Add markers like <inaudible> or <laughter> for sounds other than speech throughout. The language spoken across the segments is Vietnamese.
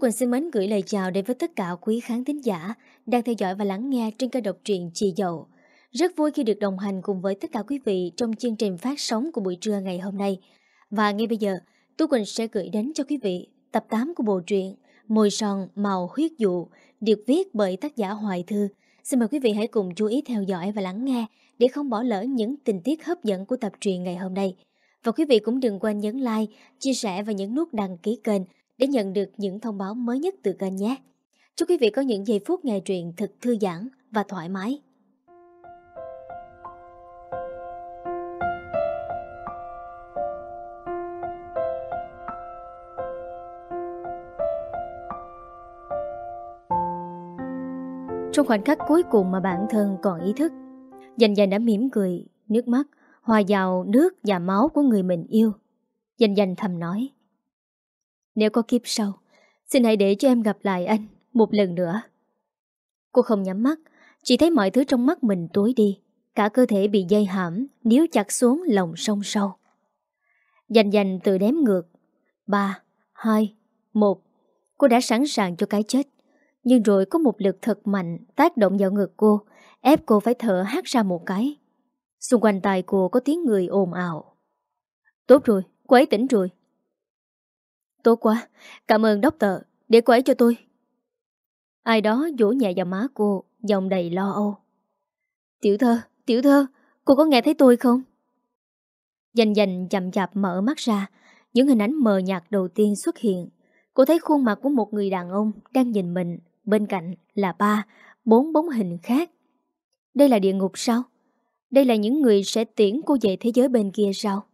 Quỳnh xin mến gửi lời chào đến với tất cả quý khán thính giả đang theo dõi và lắng nghe trên kênh độc truyện Chị Dậu. Rất vui khi được đồng hành cùng với tất cả quý vị trong chương trình phát sóng của buổi trưa ngày hôm nay. Và ngay bây giờ, Tú Quỳnh sẽ gửi đến cho quý vị tập 8 của bộ truyện Mùi son màu huyết dụ được viết bởi tác giả Hoài Thư. Xin mời quý vị hãy cùng chú ý theo dõi và lắng nghe để không bỏ lỡ những tình tiết hấp dẫn của tập truyện ngày hôm nay. Và quý vị cũng đừng quên nhấn like, chia sẻ và nhấn nút đăng ký kênh để nhận được những thông báo mới nhất từ kênh nhé. Chúc quý vị có những giây phút nghe truyện thật thư giãn và thoải mái. Trong khoảnh khắc cuối cùng mà bản thân còn ý thức, dành dành đã mỉm cười, nước mắt, hòa vào nước và máu của người mình yêu. Dành dành thầm nói. Nếu có kiếp sau, xin hãy để cho em gặp lại anh một lần nữa. Cô không nhắm mắt, chỉ thấy mọi thứ trong mắt mình tối đi. Cả cơ thể bị dây hãm, níu chặt xuống lòng sông sâu. Dành dành từ đếm ngược. 3, 2, 1. Cô đã sẵn sàng cho cái chết. Nhưng rồi có một lực thật mạnh tác động vào ngực cô, ép cô phải thở hát ra một cái. Xung quanh tai cô có tiếng người ồn ào. Tốt rồi, cô ấy tỉnh rồi. Tốt quá, cảm ơn doctor, để cô ấy cho tôi. Ai đó vỗ nhẹ vào má cô, giọng đầy lo âu. Tiểu thơ, tiểu thơ, cô có nghe thấy tôi không? Dành dành chậm chạp mở mắt ra, những hình ảnh mờ nhạt đầu tiên xuất hiện. Cô thấy khuôn mặt của một người đàn ông đang nhìn mình, bên cạnh là ba, bốn bóng hình khác. Đây là địa ngục sao? Đây là những người sẽ tiễn cô về thế giới bên kia sao?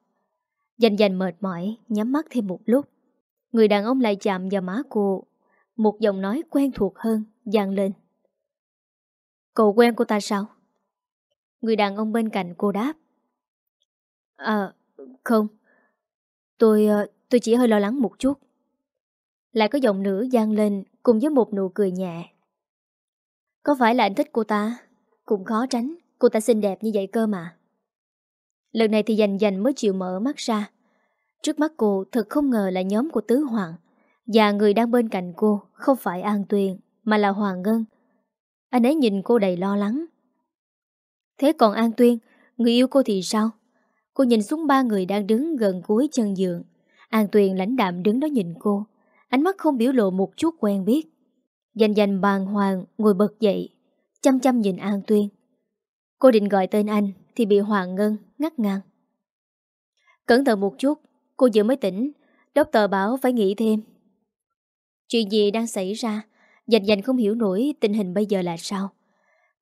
Dành dành mệt mỏi, nhắm mắt thêm một lúc. Người đàn ông lại chạm vào má cô. Một giọng nói quen thuộc hơn vang lên. Cậu quen cô ta sao? Người đàn ông bên cạnh cô đáp. À không. Tôi ờ, tôi chỉ hơi lo lắng một chút. Lại có giọng nữ gian lên Cùng với một nụ cười nhẹ. Có phải là anh thích cô ta? Cũng khó tránh, Cô ta xinh đẹp như vậy cơ mà. Lần này thì dành dành mới chịu mở mắt ra. Trước mắt cô thật không ngờ là nhóm của Tứ Hoàng Và người đang bên cạnh cô Không phải An Tuyền, Mà là Hoàng Ngân. Anh ấy nhìn cô đầy lo lắng. Thế còn An Tuyên Người yêu cô thì sao? Cô nhìn xuống ba người đang đứng gần cuối chân giường. An Tuyền lãnh đạm đứng đó nhìn cô. Ánh mắt không biểu lộ một chút quen biết. Dành dành bàng hoàng Ngồi bật dậy, Chăm chăm nhìn An Tuyên Cô định gọi tên anh Thì bị Hoàng Ngân ngắt ngang. Cẩn thận một chút Cô vừa mới tỉnh Doctor bảo phải nghỉ thêm. Chuyện gì đang xảy ra? Dành dành không hiểu nổi tình hình bây giờ là sao.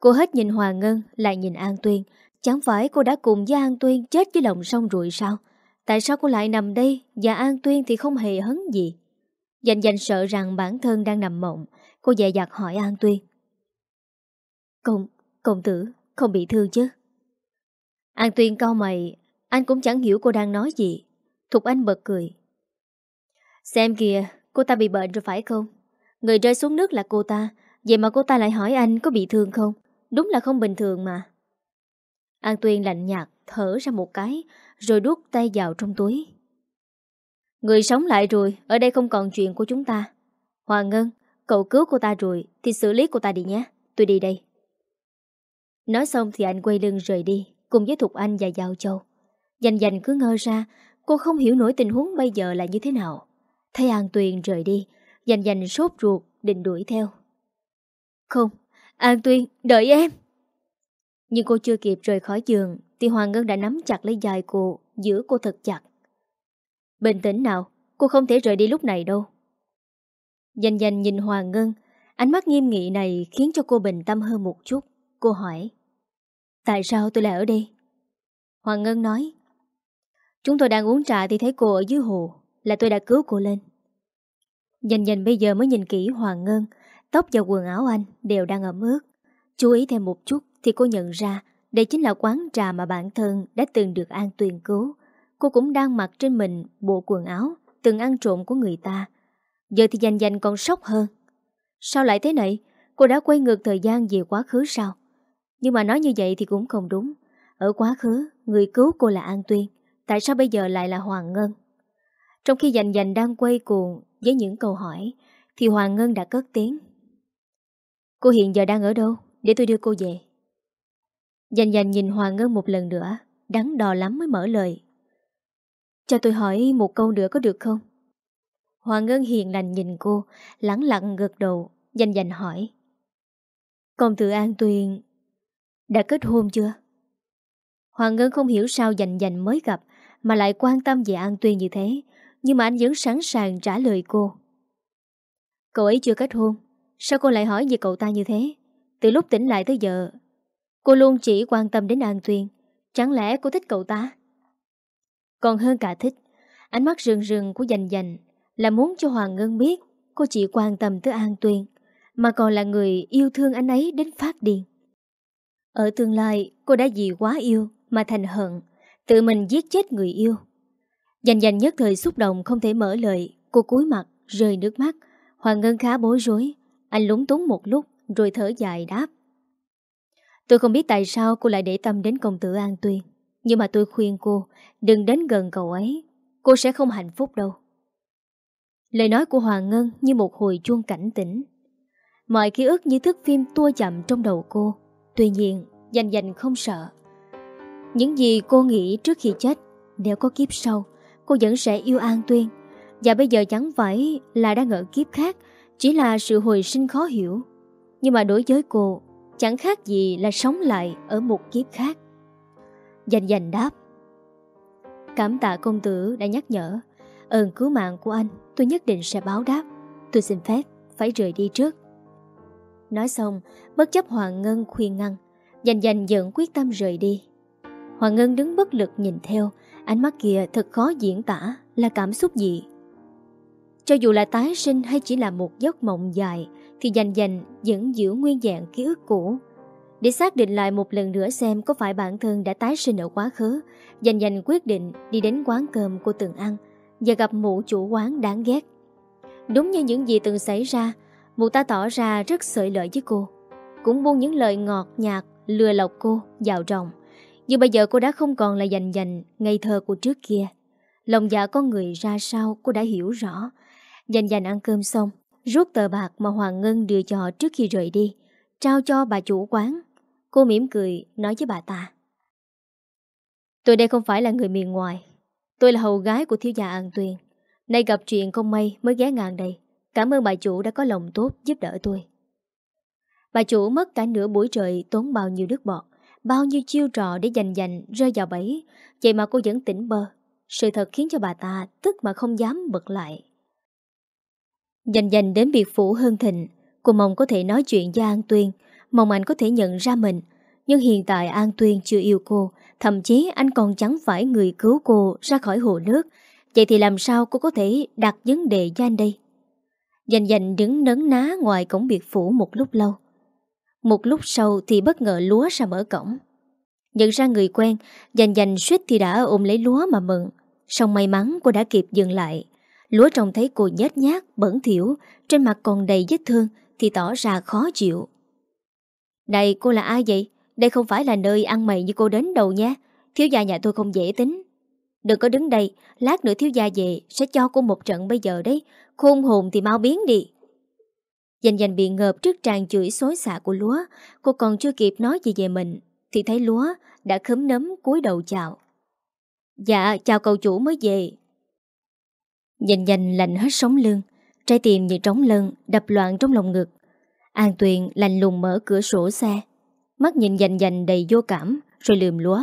Cô hết nhìn Hoàng Ngân Lại nhìn An Tuyên. Chẳng phải cô đã cùng với An Tuyên chết với lòng sông rồi sao? Tại sao cô lại nằm đây Và An Tuyên thì không hề hấn gì? Dành dành sợ rằng bản thân đang nằm mộng Cô dè dặt hỏi An Tuyên. Công, công tử Không bị thương chứ? An Tuyên cau mày Anh cũng chẳng hiểu cô đang nói gì. Thục Anh bật cười. Xem kìa, cô ta bị bệnh rồi phải không? Người rơi xuống nước là cô ta, vậy mà cô ta lại hỏi anh có bị thương không? Đúng là không bình thường mà. An Tuyên lạnh nhạt, thở ra một cái, rồi đút tay vào trong túi. Người sống lại rồi, ở đây không còn chuyện của chúng ta. Hoàng Ngân, cậu cứu cô ta rồi, thì xử lý cô ta đi nhé, tôi đi đây. Nói xong thì anh quay lưng rời đi, cùng với Thục Anh và Giao Châu. Dành dành cứ ngơ ra, Cô không hiểu nổi tình huống bây giờ là như thế nào. Thấy An Tuyền rời đi, dành dành sốt ruột định đuổi theo. Không, An Tuyền, đợi em. Nhưng cô chưa kịp rời khỏi giường thì Hoàng Ngân đã nắm chặt lấy dài cô, giữ cô thật chặt. Bình tĩnh nào, cô không thể rời đi lúc này đâu. Dành dành nhìn Hoàng Ngân, ánh mắt nghiêm nghị này khiến cho cô bình tâm hơn một chút. Cô hỏi, tại sao tôi lại ở đây? Hoàng Ngân nói, Chúng tôi đang uống trà thì thấy cô ở dưới hồ, Là tôi đã cứu cô lên. Dành dành bây giờ mới nhìn kỹ Hoàng Ngân, Tóc và quần áo anh đều đang ẩm ướt. Chú ý thêm một chút Thì cô nhận ra Đây chính là quán trà mà bản thân đã từng được An Tuyền cứu. Cô cũng đang mặc trên mình bộ quần áo Từng ăn trộm của người ta. Giờ thì dành dành còn sốc hơn. Sao lại thế này? Cô đã quay ngược thời gian về quá khứ sao? Nhưng mà nói như vậy thì cũng không đúng. Ở quá khứ, Người cứu cô là An Tuyên Tại sao bây giờ lại là Hoàng Ngân? Trong khi dành dành đang quay cuồng Với những câu hỏi, Thì Hoàng Ngân đã cất tiếng. Cô hiện giờ đang ở đâu? Để tôi đưa cô về. Dành dành nhìn Hoàng Ngân một lần nữa, Đắn đo lắm mới mở lời. Cho tôi hỏi một câu nữa có được không? Hoàng Ngân hiền lành nhìn cô Lắng lặng gật đầu, Dành dành hỏi. Công tử An Tuyền, Đã kết hôn chưa? Hoàng Ngân không hiểu sao dành dành mới gặp mà lại quan tâm về An Tuyên như thế, Nhưng mà anh vẫn sẵn sàng trả lời cô. Cậu ấy chưa kết hôn, Sao cô lại hỏi về cậu ta như thế? Từ lúc tỉnh lại tới giờ, Cô luôn chỉ quan tâm đến An Tuyên, Chẳng lẽ cô thích cậu ta? Còn hơn cả thích, Ánh mắt rừng rừng của dành dành Là muốn cho Hoàng Ngân biết Cô chỉ quan tâm tới An Tuyên, Mà còn là người yêu thương anh ấy đến phát điên. Ở tương lai, cô đã vì quá yêu Mà thành hận Tự mình giết chết người yêu. Dành dành nhất thời xúc động không thể mở lời, Cô cúi mặt, rơi nước mắt. Hoàng Ngân khá bối rối. Anh lúng túng một lúc, Rồi thở dài đáp. Tôi không biết tại sao cô lại để tâm đến công tử An Tuyên, Nhưng mà tôi khuyên cô, Đừng đến gần cậu ấy. Cô sẽ không hạnh phúc đâu. Lời nói của Hoàng Ngân như một hồi chuông cảnh tỉnh. Mọi ký ức như thức phim tua chậm trong đầu cô. Tuy nhiên, Dành dành không sợ. Những gì cô nghĩ trước khi chết, Nếu có kiếp sau, Cô vẫn sẽ yêu An Tuyên. Và bây giờ chẳng phải là đang ở kiếp khác, Chỉ là sự hồi sinh khó hiểu. Nhưng mà đối với cô, Chẳng khác gì là sống lại Ở một kiếp khác. Dành dành đáp. Cảm tạ công tử đã nhắc nhở. Ơn cứu mạng của anh, Tôi nhất định sẽ báo đáp. Tôi xin phép phải rời đi trước. Nói xong, Bất chấp Hoàng Ngân khuyên ngăn, Dành dành dẫn quyết tâm rời đi. Hoàng Ngân đứng bất lực nhìn theo. Ánh mắt kia thật khó diễn tả Là cảm xúc gì. Cho dù là tái sinh hay chỉ là một giấc mộng dài Thì dành dành vẫn giữ nguyên dạng ký ức cũ. Để xác định lại một lần nữa xem có phải bản thân đã tái sinh ở quá khứ Dành dành quyết định đi đến quán cơm cô từng ăn Và gặp mụ chủ quán đáng ghét. Đúng như những gì từng xảy ra Mụ ta tỏ ra rất sợi lợi với cô Cũng buông những lời ngọt nhạt Lừa lọc cô, vào rồng. Nhưng bây giờ cô đã không còn là dành dành Ngây thơ của trước kia. Lòng dạ con người ra sao cô đã hiểu rõ. Dành dành ăn cơm xong, Rút tờ bạc mà Hoàng Ngân đưa cho trước khi rời đi, Trao cho bà chủ quán. Cô mỉm cười, nói với bà ta. Tôi đây không phải là người miền ngoài. Tôi là hầu gái của thiếu gia An Tuyền. Nay gặp chuyện không may mới ghé ngang đây. Cảm ơn bà chủ đã có lòng tốt giúp đỡ tôi. Bà chủ mất cả nửa buổi trời tốn bao nhiêu nước bọt. Bao nhiêu chiêu trò để dành dành rơi vào bẫy. Vậy mà cô vẫn tỉnh bơ. Sự thật khiến cho bà ta tức mà không dám bật lại. Dành dành đến biệt phủ hơn thịnh, Cô mong có thể nói chuyện với An Tuyên. Mong anh có thể nhận ra mình. Nhưng hiện tại An Tuyên chưa yêu cô. Thậm chí anh còn chẳng phải người cứu cô ra khỏi hồ nước. Vậy thì làm sao cô có thể đặt vấn đề cho anh đây? Dành dành đứng nấn ná ngoài cổng biệt phủ một lúc lâu. Một lúc sau thì bất ngờ lúa ra mở cổng Nhận ra người quen Dành dành suýt thì đã ôm lấy lúa mà mừng Xong may mắn cô đã kịp dừng lại Lúa trông thấy cô nhét nhát, bẩn thiểu, trên mặt còn đầy vết thương thì tỏ ra khó chịu. Này cô là ai vậy? Đây không phải là nơi ăn mày như cô đến đầu nha. Thiếu gia nhà tôi không dễ tính. Đừng có đứng đây, lát nữa thiếu gia về sẽ cho cô một trận bây giờ đấy. Khôn hồn thì mau biến đi. Dành dành bị ngợp trước tràn chửi xối xả của lúa. Cô còn chưa kịp nói gì về mình thì thấy lúa đã khấm nấm cúi đầu chào. Dạ, chào cậu chủ mới về, Dành dành lạnh hết sống lưng Trái tim như trống lân Đập loạn trong lòng ngực An Tuyền lạnh lùng mở cửa sổ xe Mắt nhìn dành dành đầy vô cảm Rồi lườm lúa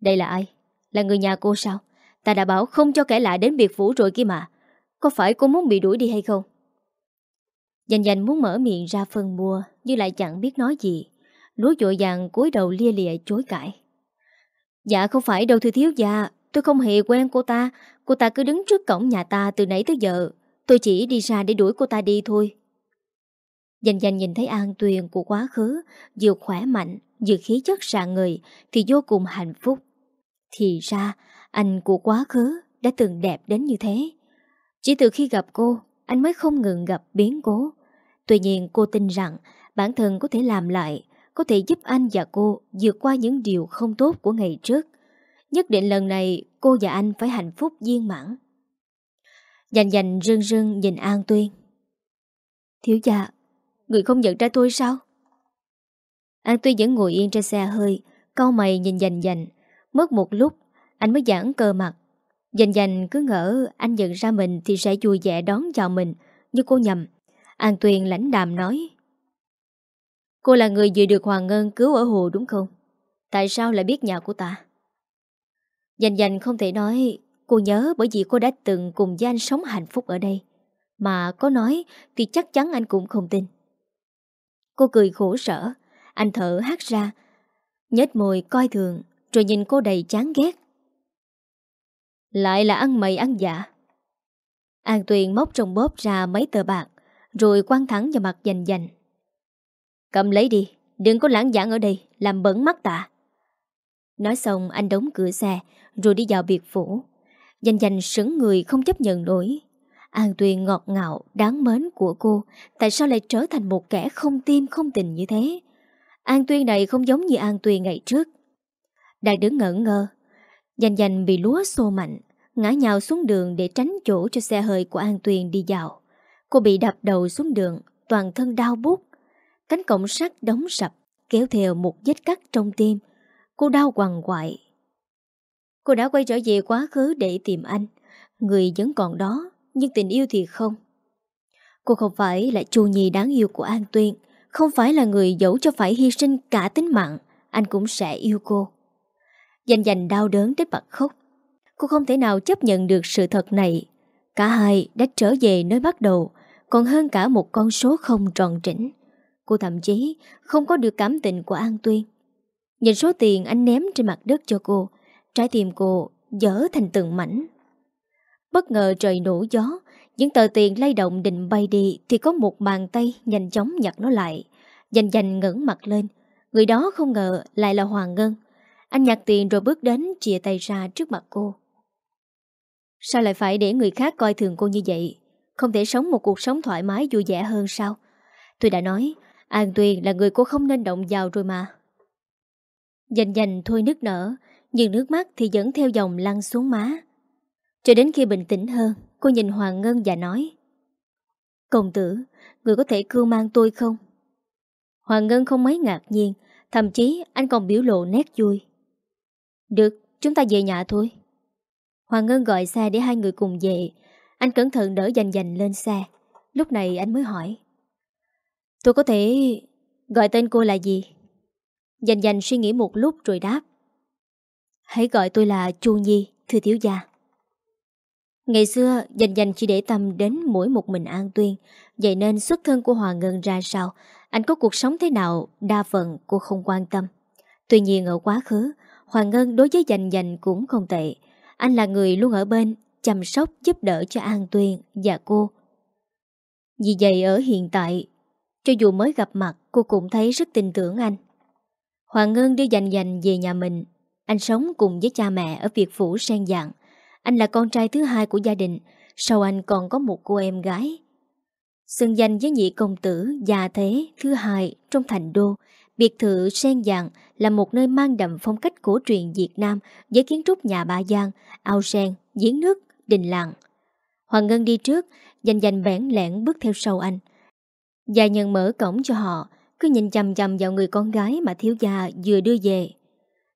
Đây là ai? Là người nhà cô sao? Ta đã bảo không cho kẻ lạ đến biệt phủ rồi kia mà Có phải cô muốn bị đuổi đi hay không? Dành dành muốn mở miệng ra phân mua Nhưng lại chẳng biết nói gì. Lúa dội vàng cúi đầu lia lịa chối cãi. Dạ không phải đâu, thưa thiếu gia. Tôi không hề quen cô ta. Cô ta cứ đứng trước cổng nhà ta từ nãy tới giờ. Tôi chỉ đi ra để đuổi cô ta đi thôi. Dành dành nhìn thấy an tuyền của quá khứ, Vừa khỏe mạnh, Vừa khí chất rạng người Thì vô cùng hạnh phúc. Thì ra, anh của quá khứ Đã từng đẹp đến như thế. Chỉ từ khi gặp cô anh mới không ngừng gặp biến cố Tuy nhiên cô tin rằng Bản thân có thể làm lại Có thể giúp anh và cô vượt qua những điều không tốt của ngày trước Nhất định lần này cô và anh phải hạnh phúc viên mãn. Dành dành rưng rưng nhìn An Tuyên. Thiếu gia, người không nhận ra tôi sao? An Tuyên vẫn ngồi yên trên xe hơi, cau mày nhìn dành dành. Mất một lúc, anh mới giãn cơ mặt. Dành dành cứ ngỡ anh nhận ra mình thì sẽ vui vẻ đón chào mình, nhưng cô nhầm. An Tuyền lãnh đàm nói. Cô là người vừa được Hoàng Ngân cứu ở hồ đúng không? Tại sao lại biết nhà của ta? Dành dành không thể nói cô nhớ bởi vì cô đã từng cùng với anh sống hạnh phúc ở đây. Mà có nói thì chắc chắn anh cũng không tin. Cô cười khổ sở, anh thở hát ra, nhếch môi coi thường, rồi nhìn cô đầy chán ghét. Lại là ăn mày ăn dạ. An Tuyền móc trong bóp ra mấy tờ bạc, rồi quăng thẳng vào mặt dành dành. Cầm lấy đi, đừng có lãng giảng ở đây, làm bẩn mắt tạ. Nói xong anh đóng cửa xe, rồi đi vào biệt phủ. Dành dành sững người không chấp nhận nổi. An Tuyền ngọt ngào, đáng mến của cô, tại sao lại trở thành một kẻ không tim không tình như thế? An Tuyên này không giống như An Tuyền ngày trước. Đang đứng ngẩn ngơ, dành dành bị lúa xô mạnh, ngã nhào xuống đường để tránh chỗ cho xe hơi của An Tuyền đi dạo. Cô bị đập đầu xuống đường, toàn thân đau bút. Cánh cổng sắt đóng sập, kéo theo một vết cắt trong tim. Cô đau quằn quại. Cô đã quay trở về quá khứ để tìm anh. Người vẫn còn đó, nhưng tình yêu thì không. Cô không phải là chu nhi đáng yêu của An Tuyên, không phải là người dẫu cho phải hy sinh cả tính mạng, anh cũng sẽ yêu cô. Dành dành đau đớn đến bật khóc. Cô không thể nào chấp nhận được sự thật này. Cả hai đã trở về nơi bắt đầu, còn hơn cả một con số không tròn trĩnh. Cô thậm chí không có được cảm tình của An Tuyên. Nhìn số tiền anh ném trên mặt đất cho cô, trái tim cô dở thành từng mảnh. Bất ngờ trời nổ gió, những tờ tiền lay động định bay đi thì có một bàn tay nhanh chóng nhặt nó lại. Dành dành ngẩng mặt lên. Người đó không ngờ lại là Hoàng Ngân. Anh nhặt tiền rồi bước đến chìa tay ra trước mặt cô. Sao lại phải để người khác coi thường cô như vậy? Không thể sống một cuộc sống thoải mái vui vẻ hơn sao? Tôi đã nói, An Tuyền là người cô không nên động vào rồi mà. Dành dành thôi nước nở, nhưng nước mắt thì vẫn theo dòng lăn xuống má. Cho đến khi bình tĩnh hơn, cô nhìn Hoàng Ngân và nói Công tử, người có thể cưu mang tôi không? Hoàng Ngân không mấy ngạc nhiên, thậm chí anh còn biểu lộ nét vui. Được, chúng ta về nhà thôi. Hoàng Ngân gọi xe để hai người cùng về. Anh cẩn thận đỡ dành dành lên xe. Lúc này anh mới hỏi. Tôi có thể... Gọi tên cô là gì? Dành dành suy nghĩ một lúc rồi đáp. Hãy gọi tôi là Chu Nhi, thưa thiếu gia. Ngày xưa, dành dành chỉ để tâm đến mỗi một mình An Tuyên, vậy nên xuất thân của Hoàng Ngân ra sao, anh có cuộc sống thế nào, đa phần cô không quan tâm. Tuy nhiên ở quá khứ, Hoàng Ngân đối với dành dành cũng không tệ. Anh là người luôn ở bên, chăm sóc giúp đỡ cho An Tuyên và cô. Vì vậy ở hiện tại, cho dù mới gặp mặt, cô cũng thấy rất tin tưởng anh. Hoàng Ngân đưa dành dành về nhà mình. Anh sống cùng với cha mẹ ở Việt Phủ Sen Dạng. Anh là con trai thứ hai của gia đình, sau anh còn có một cô em gái. Xưng danh với nhị công tử già thế thứ hai trong thành đô, biệt thự sen dạng là một nơi mang đậm phong cách cổ truyền Việt Nam với kiến trúc nhà ba giang, ao sen, giếng nước, đình làng. Hoàng Ngân đi trước, dành dành bẽn lẽn bước theo sau anh. Gia nhân mở cổng cho họ, cứ nhìn chầm chầm vào người con gái mà thiếu gia vừa đưa về.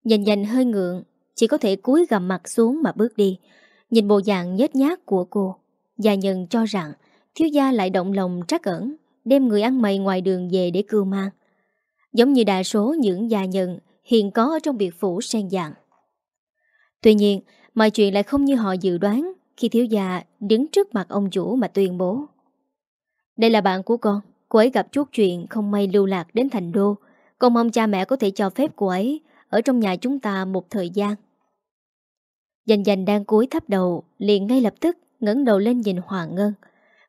Dành dành hơi ngượng, chỉ có thể cúi gầm mặt xuống mà bước đi Nhìn bộ dạng nhếch nhát của cô Gia nhân cho rằng Thiếu gia lại động lòng trắc ẩn Đem người ăn mày ngoài đường về để cưu mang Giống như đa số những gia nhân Hiện có ở trong biệt phủ sen dạng Tuy nhiên Mọi chuyện lại không như họ dự đoán Khi thiếu gia đứng trước mặt ông chủ mà tuyên bố. Đây là bạn của con Cô ấy gặp chút chuyện không may lưu lạc đến thành đô. Con mong cha mẹ có thể cho phép cô ấy Ở trong nhà chúng ta một thời gian. Dành dành đang cúi thấp đầu liền ngay lập tức ngẩng đầu lên nhìn Hoàng Ngân.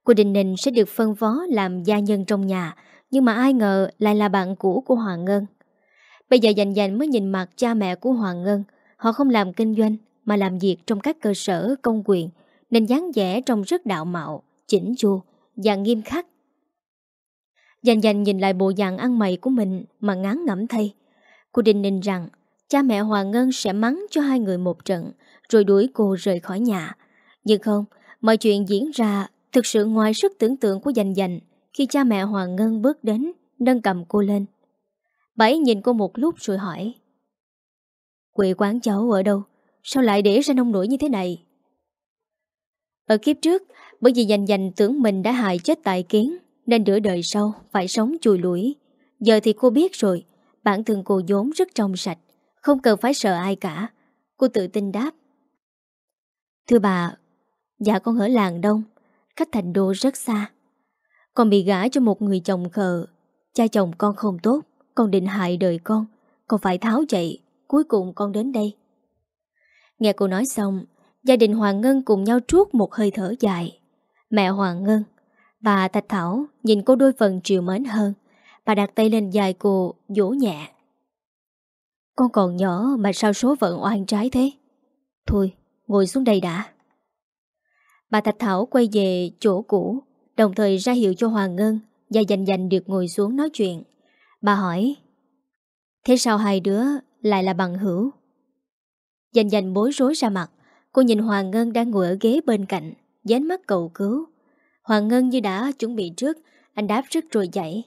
Cô Đình Ninh sẽ được phân phó làm gia nhân trong nhà, nhưng mà ai ngờ lại là bạn cũ của Hoàng Ngân. Bây giờ dành dành mới nhìn mặt cha mẹ của Hoàng Ngân, họ không làm kinh doanh mà làm việc trong các cơ sở công quyền, nên dáng vẻ trông rất đạo mạo, chỉnh chu và nghiêm khắc. Dành dành nhìn lại bộ dạng ăn mày của mình mà ngán ngẩm thay. Cô định định rằng cha mẹ Hoàng Ngân sẽ mắng cho hai người một trận, rồi đuổi cô rời khỏi nhà. Nhưng không, mọi chuyện diễn ra thực sự ngoài sức tưởng tượng của dành dành khi cha mẹ Hoàng Ngân bước đến, nâng cầm cô lên. Bà ấy nhìn cô một lúc rồi hỏi. quỷ quán cháu ở đâu? Sao lại để ra nông nổi như thế này? Ở kiếp trước, bởi vì dành dành tưởng mình đã hại chết tại kiến, nên nửa đời sau phải sống chùi lũi. Giờ thì cô biết rồi, bản thân cô vốn rất trong sạch, không cần phải sợ ai cả. Cô tự tin đáp. Thưa bà, dạ con ở làng đông, cách thành đô rất xa. Con bị gã cho một người chồng khờ, cha chồng con không tốt, con định hại đời con, con phải tháo chạy, cuối cùng con đến đây. Nghe cô nói xong, gia đình Hoàng Ngân cùng nhau trút một hơi thở dài. Mẹ Hoàng Ngân, bà Thạch Thảo nhìn cô đôi phần chiều mến hơn, bà đặt tay lên dài cô, vỗ nhẹ. Con còn nhỏ mà sao số phận oan trái thế? Thôi, ngồi xuống đây đã. Bà Thạch Thảo quay về chỗ cũ, đồng thời ra hiệu cho Hoàng Ngân và dành dành được ngồi xuống nói chuyện. Bà hỏi, thế sao hai đứa lại là bằng hữu? Dành dành bối rối ra mặt, cô nhìn Hoàng Ngân đang ngồi ở ghế bên cạnh, dán mắt cầu cứu. Hoàng Ngân như đã chuẩn bị trước, anh đáp rất rồi dậy.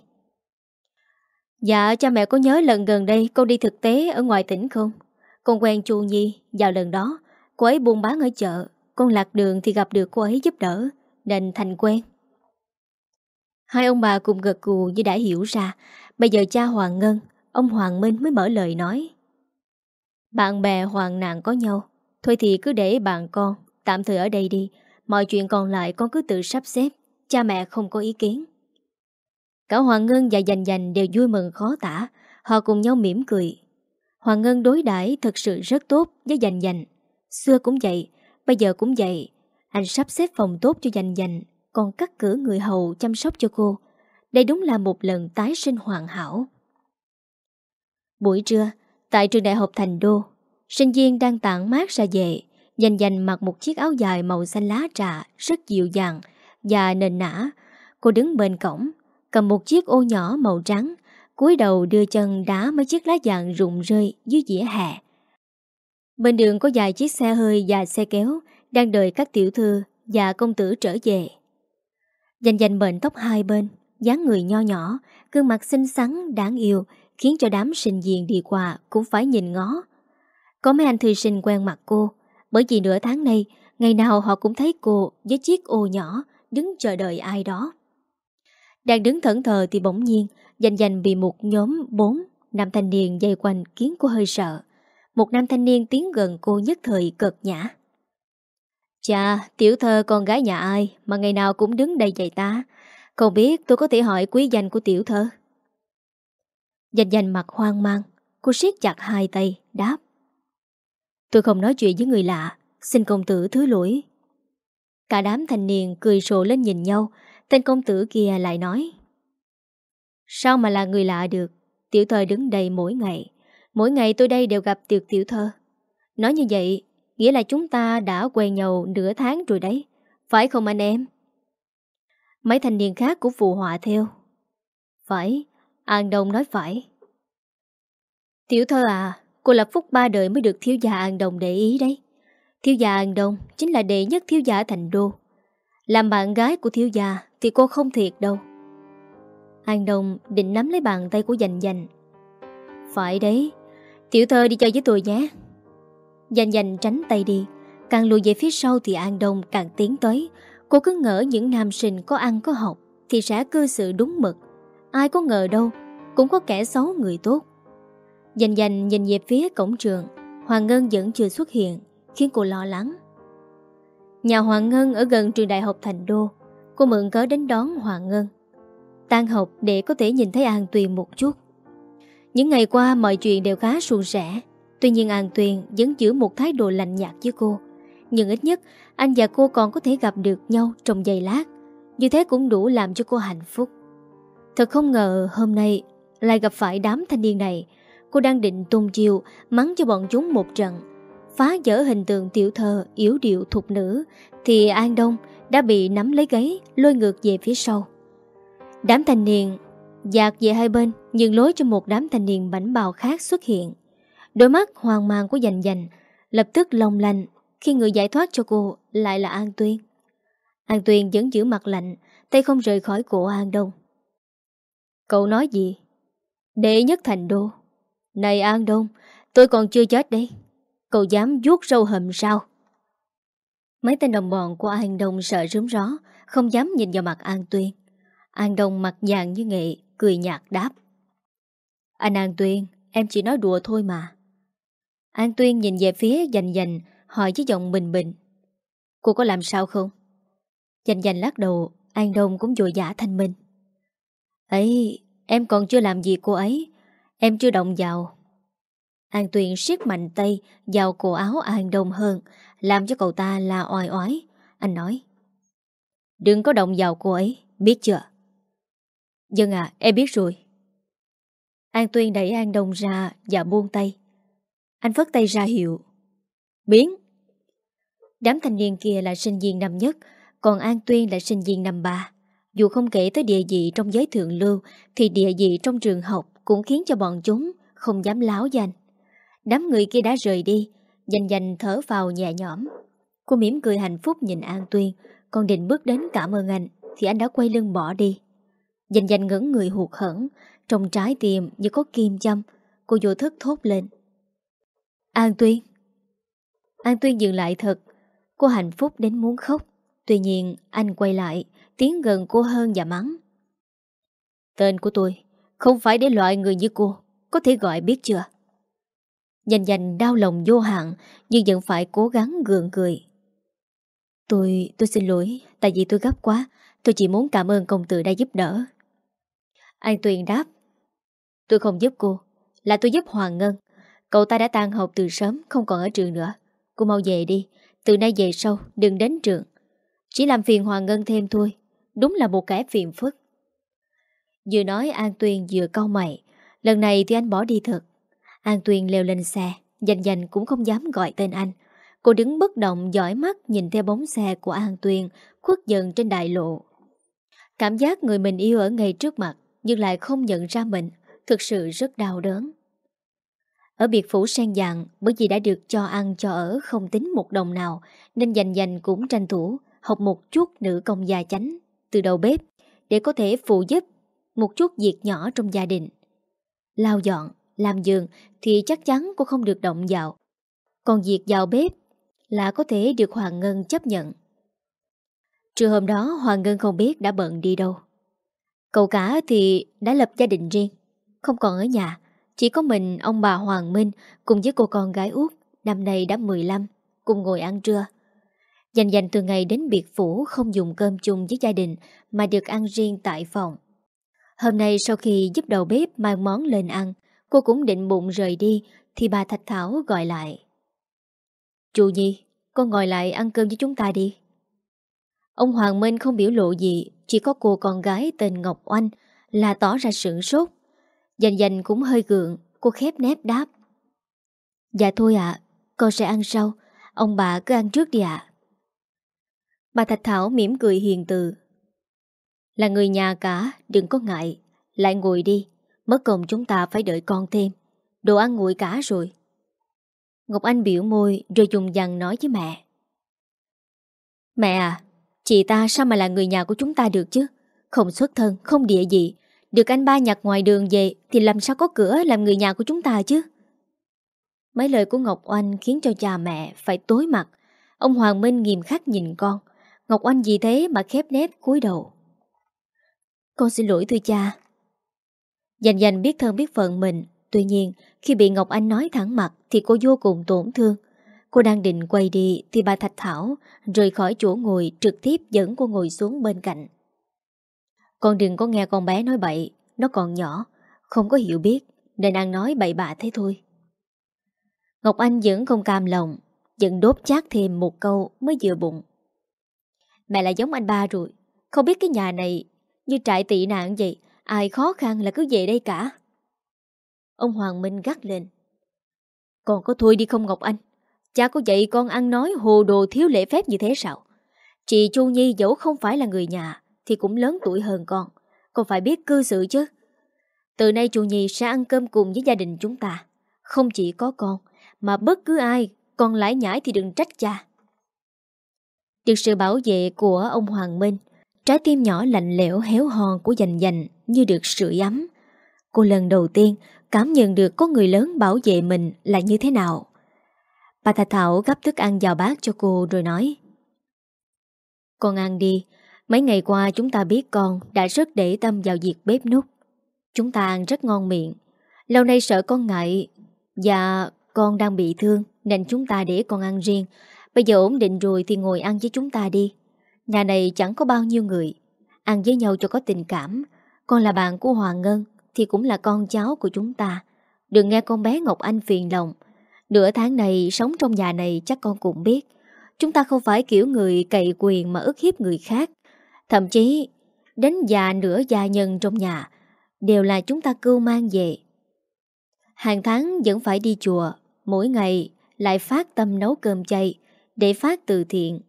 Dạ, cha mẹ có nhớ lần gần đây con đi thực tế ở ngoài tỉnh không? Con quen chu Nhi, vào lần đó, cô ấy buôn bán ở chợ, con lạc đường thì gặp được cô ấy giúp đỡ, nên thành quen. Hai ông bà cùng gật gù như đã hiểu ra, bây giờ cha Hoàng Ngân, ông Hoàng Minh mới mở lời nói. Bạn bè hoàng nạn có nhau, thôi thì cứ để bạn con, tạm thời ở đây đi, mọi chuyện còn lại con cứ tự sắp xếp, cha mẹ không có ý kiến. Cả Hoàng Ngân và Dành Dành đều vui mừng khó tả, họ cùng nhau mỉm cười. Hoàng Ngân đối đãi thật sự rất tốt với Dành Dành. Xưa cũng vậy, bây giờ cũng vậy. Anh sắp xếp phòng tốt cho Dành Dành, còn cắt cử người hầu chăm sóc cho cô. Đây đúng là một lần tái sinh hoàn hảo. Buổi trưa, tại trường đại học Thành Đô, sinh viên đang tản mát ra về, Dành Dành mặc một chiếc áo dài màu xanh lá trà rất dịu dàng và nền nã. Cô đứng bên cổng, cầm một chiếc ô nhỏ màu trắng, cúi đầu đưa chân đá mấy chiếc lá vàng rụng rơi dưới dĩa hè. Bên đường có vài chiếc xe hơi và xe kéo đang đợi các tiểu thư và công tử trở về. Dành dành bệnh tóc hai bên, dáng người nho nhỏ, gương mặt xinh xắn, đáng yêu, khiến cho đám sinh viên đi qua cũng phải nhìn ngó. Có mấy anh thư sinh quen mặt cô, bởi vì nửa tháng nay, ngày nào họ cũng thấy cô với chiếc ô nhỏ đứng chờ đợi ai đó. Đang đứng thẫn thờ thì bỗng nhiên Dành dành bị một nhóm bốn Nam thanh niên dây quanh khiến cô hơi sợ Một nam thanh niên tiến gần cô nhất thời cực nhã Chà, tiểu thơ con gái nhà ai Mà ngày nào cũng đứng đây dạy ta? Không biết tôi có thể hỏi quý danh của tiểu thơ? Dành dành mặt hoang mang Cô siết chặt hai tay, đáp. Tôi không nói chuyện với người lạ Xin công tử thứ lỗi. Cả đám thanh niên cười sổ lên nhìn nhau Tên công tử kia lại nói. Sao mà là người lạ được? Tiểu thơ đứng đây mỗi ngày. Mỗi ngày tôi đây đều gặp tiệc tiểu thơ. Nói như vậy Nghĩa là chúng ta đã quen nhau nửa tháng rồi đấy. Phải không anh em? Mấy thanh niên khác cũng phụ họa theo. Phải, An Đông nói phải. Tiểu thơ à Cô lập phúc ba đời mới được thiếu gia An Đông để ý đấy. Thiếu gia An Đông Chính là đệ nhất thiếu gia thành đô. Làm bạn gái của thiếu gia thì cô không thiệt đâu. An Đông định nắm lấy bàn tay của dành dành. Phải đấy, Tiểu thơ đi chơi với tôi nhé. Dành dành tránh tay đi. Càng lùi về phía sau thì An Đông càng tiến tới. Cô cứ ngỡ những nam sinh có ăn có học Thì sẽ cư xử đúng mực. Ai có ngờ đâu, Cũng có kẻ xấu người tốt. Dành dành nhìn về phía cổng trường, Hoàng Ngân vẫn chưa xuất hiện, Khiến cô lo lắng. Nhà Hoàng Ngân ở gần trường đại học Thành Đô, Cô mượn cớ đến đón Hoàng Ngân. Tan học để có thể nhìn thấy An Tuyền một chút. Những ngày qua mọi chuyện đều khá suôn sẻ. Tuy nhiên An Tuyền vẫn giữ một thái độ lạnh nhạt với cô. Nhưng ít nhất anh và cô còn có thể gặp được nhau trong giây lát. Như thế cũng đủ làm cho cô hạnh phúc. Thật không ngờ hôm nay lại gặp phải đám thanh niên này. Cô đang định tung chiều mắng cho bọn chúng một trận. Phá vỡ hình tượng tiểu thơ yếu điệu thục nữ. Thì An Đông đã bị nắm lấy gáy, lôi ngược về phía sau. Đám thanh niên dạt về hai bên, nhường lối cho một đám thanh niên bảnh bào khác xuất hiện. Đôi mắt hoang mang của dành dành, lập tức long lành khi người giải thoát cho cô lại là An Tuyên. An Tuyên vẫn giữ mặt lạnh, tay không rời khỏi cổ An Đông, Cậu nói gì? Đệ nhất thành đô. Này An Đông, tôi còn chưa chết đấy. Cậu dám vuốt râu hầm sao? Mấy tên đồng bọn của An Đông sợ rúm rõ, không dám nhìn vào mặt An Tuyên. An Đông mặt dạng như nghệ, cười nhạt đáp. Anh An Tuyên, em chỉ nói đùa thôi mà. An Tuyên nhìn về phía dành dành, hỏi với giọng bình bình. Cô có làm sao không? Dành dành lắc đầu, An Đông cũng dội giả thanh minh. Ấy, em còn chưa làm gì cô ấy, em chưa động vào. An Tuyền siết mạnh tay vào cổ áo An Đông hơn, làm cho cậu ta la oai oái. Anh nói. Đừng có động vào cô ấy, biết chưa? Dân à, em biết rồi. An Tuyên đẩy An Đông ra và buông tay. Anh vất tay ra hiệu. Biến! Đám thanh niên kia là sinh viên năm nhất, còn An Tuyên là sinh viên năm ba. Dù không kể tới địa vị trong giới thượng lưu, thì địa vị trong trường học cũng khiến cho bọn chúng không dám láo danh. Đám người kia đã rời đi, dành dành thở vào nhẹ nhõm. Cô mỉm cười hạnh phúc nhìn An Tuyên, còn định bước đến cảm ơn anh, thì anh đã quay lưng bỏ đi. Dành dành ngẩn người hụt hẫng trong trái tim như có kim châm, cô vô thức thốt lên. An Tuyên. An Tuyên dừng lại thật. Cô hạnh phúc đến muốn khóc. Tuy nhiên anh quay lại Tiến gần cô hơn và mắng. Tên của tôi Không phải để loại người như cô Có thể gọi biết chưa? Dành dành đau lòng vô hạn Nhưng vẫn phải cố gắng gượng cười. Tôi, tôi xin lỗi Tại vì tôi gấp quá. Tôi chỉ muốn cảm ơn công tử đã giúp đỡ. An Tuyền đáp. Tôi không giúp cô Là tôi giúp Hoàng Ngân. Cậu ta đã tan học từ sớm, Không còn ở trường nữa. Cô mau về đi. Từ nay về sau, đừng đến trường. Chỉ làm phiền Hoàng Ngân thêm thôi. Đúng là một kẻ phiền phức. Vừa nói, An tuyền vừa cau mày. Lần này thì anh bỏ đi thật. An tuyền leo lên xe. Dành dành cũng không dám gọi tên anh. Cô đứng bất động, dõi mắt, Nhìn theo bóng xe của An tuyền, Khuất dần trên đại lộ. Cảm giác người mình yêu ở ngay trước mặt, Nhưng lại không nhận ra mình. Thực sự rất đau đớn ở biệt phủ sen dạng bởi vì đã được cho ăn cho ở không tính một đồng nào nên dành dành cũng tranh thủ học một chút nữ công gia chánh từ đầu bếp để có thể phụ giúp một chút việc nhỏ trong gia đình. Lao dọn, làm giường thì chắc chắn cô không được động vào. Còn việc vào bếp là có thể được Hoàng Ngân chấp nhận. Trưa hôm đó Hoàng Ngân không biết đã bận đi đâu. Cậu cả thì đã lập gia đình riêng, không còn ở nhà. Chỉ có mình ông bà Hoàng Minh cùng với cô con gái út năm nay đã 15 cùng ngồi ăn trưa. Dành dành từ ngày đến biệt phủ không dùng cơm chung với gia đình mà được ăn riêng tại phòng. Hôm nay sau khi giúp đầu bếp mang món lên ăn, cô cũng định bụng rời đi thì bà Thạch Thảo gọi lại. Chú Nhi, con ngồi lại ăn cơm với chúng ta đi. Ông Hoàng Minh không biểu lộ gì, chỉ có cô con gái tên Ngọc Oanh là tỏ ra sửng sốt Dành dành cũng hơi gượng Cô khép nép đáp. Dạ thôi ạ Con sẽ ăn sau Ông bà cứ ăn trước đi ạ. Bà Thạch Thảo mỉm cười hiền từ. Là người nhà cả Đừng có ngại Lại ngồi đi Mất công chúng ta phải đợi con thêm Đồ ăn nguội cả rồi. Ngọc Anh biểu môi rồi dùng dằn nói với mẹ. Mẹ à Chị ta sao mà là người nhà của chúng ta được chứ? Không xuất thân, không địa gì được anh ba nhặt ngoài đường về, Thì làm sao có cửa làm người nhà của chúng ta chứ? Mấy lời của Ngọc Oanh Khiến cho cha mẹ phải tối mặt. Ông Hoàng Minh nghiêm khắc nhìn con. Ngọc Oanh vì thế mà khép nép cúi đầu. Con xin lỗi thưa cha. Dành dành biết thân biết phận mình. Tuy nhiên, khi bị Ngọc Anh nói thẳng mặt, Thì cô vô cùng tổn thương. Cô đang định quay đi, Thì bà Thạch Thảo rời khỏi chỗ ngồi Trực tiếp dẫn cô ngồi xuống bên cạnh con đừng có nghe con bé nói bậy. Nó còn nhỏ, Không có hiểu biết, Nên ăn nói bậy bạ thế thôi. Ngọc Anh vẫn không cam lòng, Vẫn đốt chát thêm một câu mới vừa bụng. Mẹ là giống anh ba rồi. Không biết cái nhà này, Như trại tị nạn vậy, Ai khó khăn là cứ về đây cả. Ông Hoàng Minh gắt lên. Còn có thôi đi không Ngọc Anh? Cha có dạy con ăn nói hồ đồ thiếu lễ phép như thế sao? Chị Chu Nhi dẫu không phải là người nhà thì cũng lớn tuổi hơn con. Con phải biết cư xử chứ. Từ nay chú Nhi sẽ ăn cơm cùng với gia đình chúng ta. Không chỉ có con, mà bất cứ ai, còn lãi nhãi thì đừng trách cha. Được sự bảo vệ của ông Hoàng Minh, trái tim nhỏ lạnh lẽo héo hòn của dành dành như được sưởi ấm. Cô lần đầu tiên cảm nhận được có người lớn bảo vệ mình là như thế nào. Bà Thạch Thảo gấp thức ăn vào bát cho cô rồi nói Con ăn đi, mấy ngày qua chúng ta biết con đã rất để tâm vào việc bếp nút. Chúng ta ăn rất ngon miệng. Lâu nay sợ con ngại và con đang bị thương, nên chúng ta để con ăn riêng. Bây giờ ổn định rồi thì ngồi ăn với chúng ta đi. Nhà này chẳng có bao nhiêu người. Ăn với nhau cho có tình cảm. Con là bạn của Hoàng Ngân thì cũng là con cháu của chúng ta. Đừng nghe con bé Ngọc Anh phiền lòng. Nửa tháng này sống trong nhà này chắc con cũng biết. Chúng ta không phải kiểu người cậy quyền mà ức hiếp người khác. Thậm chí, đến già nửa gia nhân trong nhà đều là chúng ta cưu mang về. Hàng tháng vẫn phải đi chùa, mỗi ngày lại phát tâm nấu cơm chay để phát từ thiện.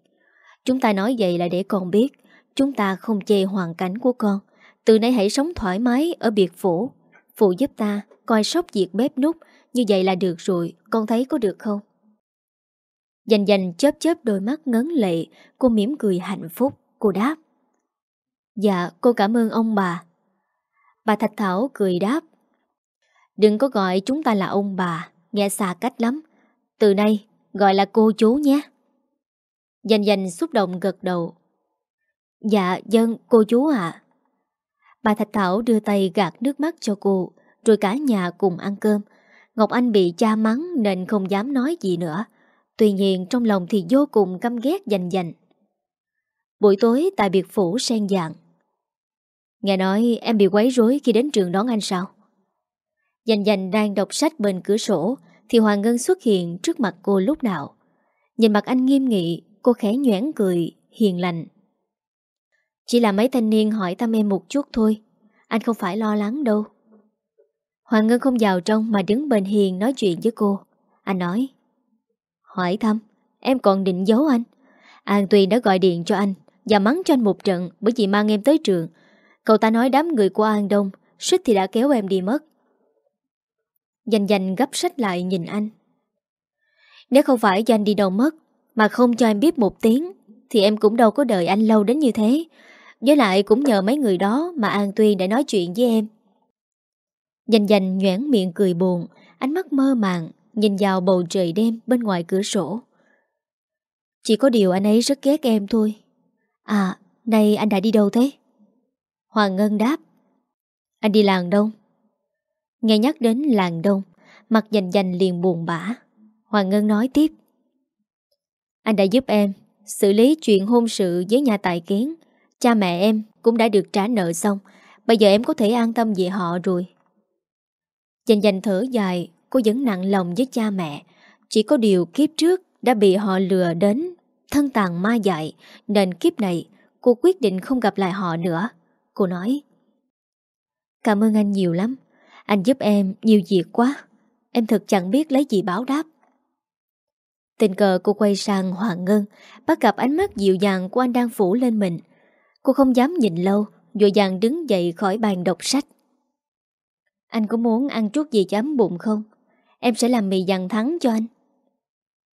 Chúng ta nói vậy là để con biết, chúng ta không chê hoàn cảnh của con. Từ nay hãy sống thoải mái ở biệt phủ. Phụ giúp ta coi sóc việc bếp nút, như vậy là được rồi, con thấy có được không? Dành dành chớp chớp đôi mắt ngấn lệ, cô mỉm cười hạnh phúc, cô đáp. Dạ, cô cảm ơn ông bà. Bà Thạch Thảo cười đáp. Đừng có gọi chúng ta là ông bà, nghe xa cách lắm. Từ nay, gọi là cô chú nhé. Dành dành xúc động gật đầu. Dạ, dân, cô chú ạ. Bà Thạch Thảo đưa tay gạt nước mắt cho cô, rồi cả nhà cùng ăn cơm. Ngọc Anh bị cha mắng nên không dám nói gì nữa. Tuy nhiên trong lòng thì vô cùng căm ghét dành dành. Buổi tối tại biệt phủ sen dạng. Nghe nói em bị quấy rối khi đến trường đón anh sao? Dành dành đang đọc sách bên cửa sổ thì Hoàng Ngân xuất hiện trước mặt cô lúc nào. Nhìn mặt anh nghiêm nghị, cô khẽ nhoảng cười, hiền lành. Chỉ là mấy thanh niên hỏi thăm em một chút thôi, anh không phải lo lắng đâu. Hoàng Ngân không vào trong mà đứng bên hiền nói chuyện với cô. Anh nói, hỏi thăm, em còn định giấu anh. An Tuyền đã gọi điện cho anh và mắng cho anh một trận bởi vì mang em tới trường. Cậu ta nói đám người của An Đông, suýt thì đã kéo em đi mất. Dành dành gấp sách lại nhìn anh. Nếu không phải cho anh đi đâu mất Mà không cho em biết một tiếng Thì em cũng đâu có đợi anh lâu đến như thế. Với lại cũng nhờ mấy người đó Mà An Tuyên đã nói chuyện với em. Dành dành nhoảng miệng cười buồn Ánh mắt mơ màng Nhìn vào bầu trời đêm bên ngoài cửa sổ. Chỉ có điều anh ấy rất ghét em thôi. À nay anh đã đi đâu thế? Hoàng Ngân đáp. Anh đi làng đông Nghe nhắc đến làng đông Mặt dành dành liền buồn bã. Hoàng Ngân nói tiếp. Anh đã giúp em Xử lý chuyện hôn sự với nhà tài kiến. Cha mẹ em cũng đã được trả nợ xong. Bây giờ em có thể an tâm về họ rồi. Dành dành thở dài, Cô vẫn nặng lòng với cha mẹ. Chỉ có điều kiếp trước Đã bị họ lừa đến Thân tàn ma dại. Nên kiếp này, cô quyết định không gặp lại họ nữa. Cô nói. Cảm ơn anh nhiều lắm. Anh giúp em nhiều việc quá. Em thật chẳng biết lấy gì báo đáp. Tình cờ cô quay sang Hoàng Ngân, Bắt gặp ánh mắt dịu dàng của anh đang phủ lên mình. Cô không dám nhìn lâu Dội dàng đứng dậy khỏi bàn đọc sách. Anh có muốn ăn chút gì chấm bụng không? Em sẽ làm mì dằn thắng cho anh.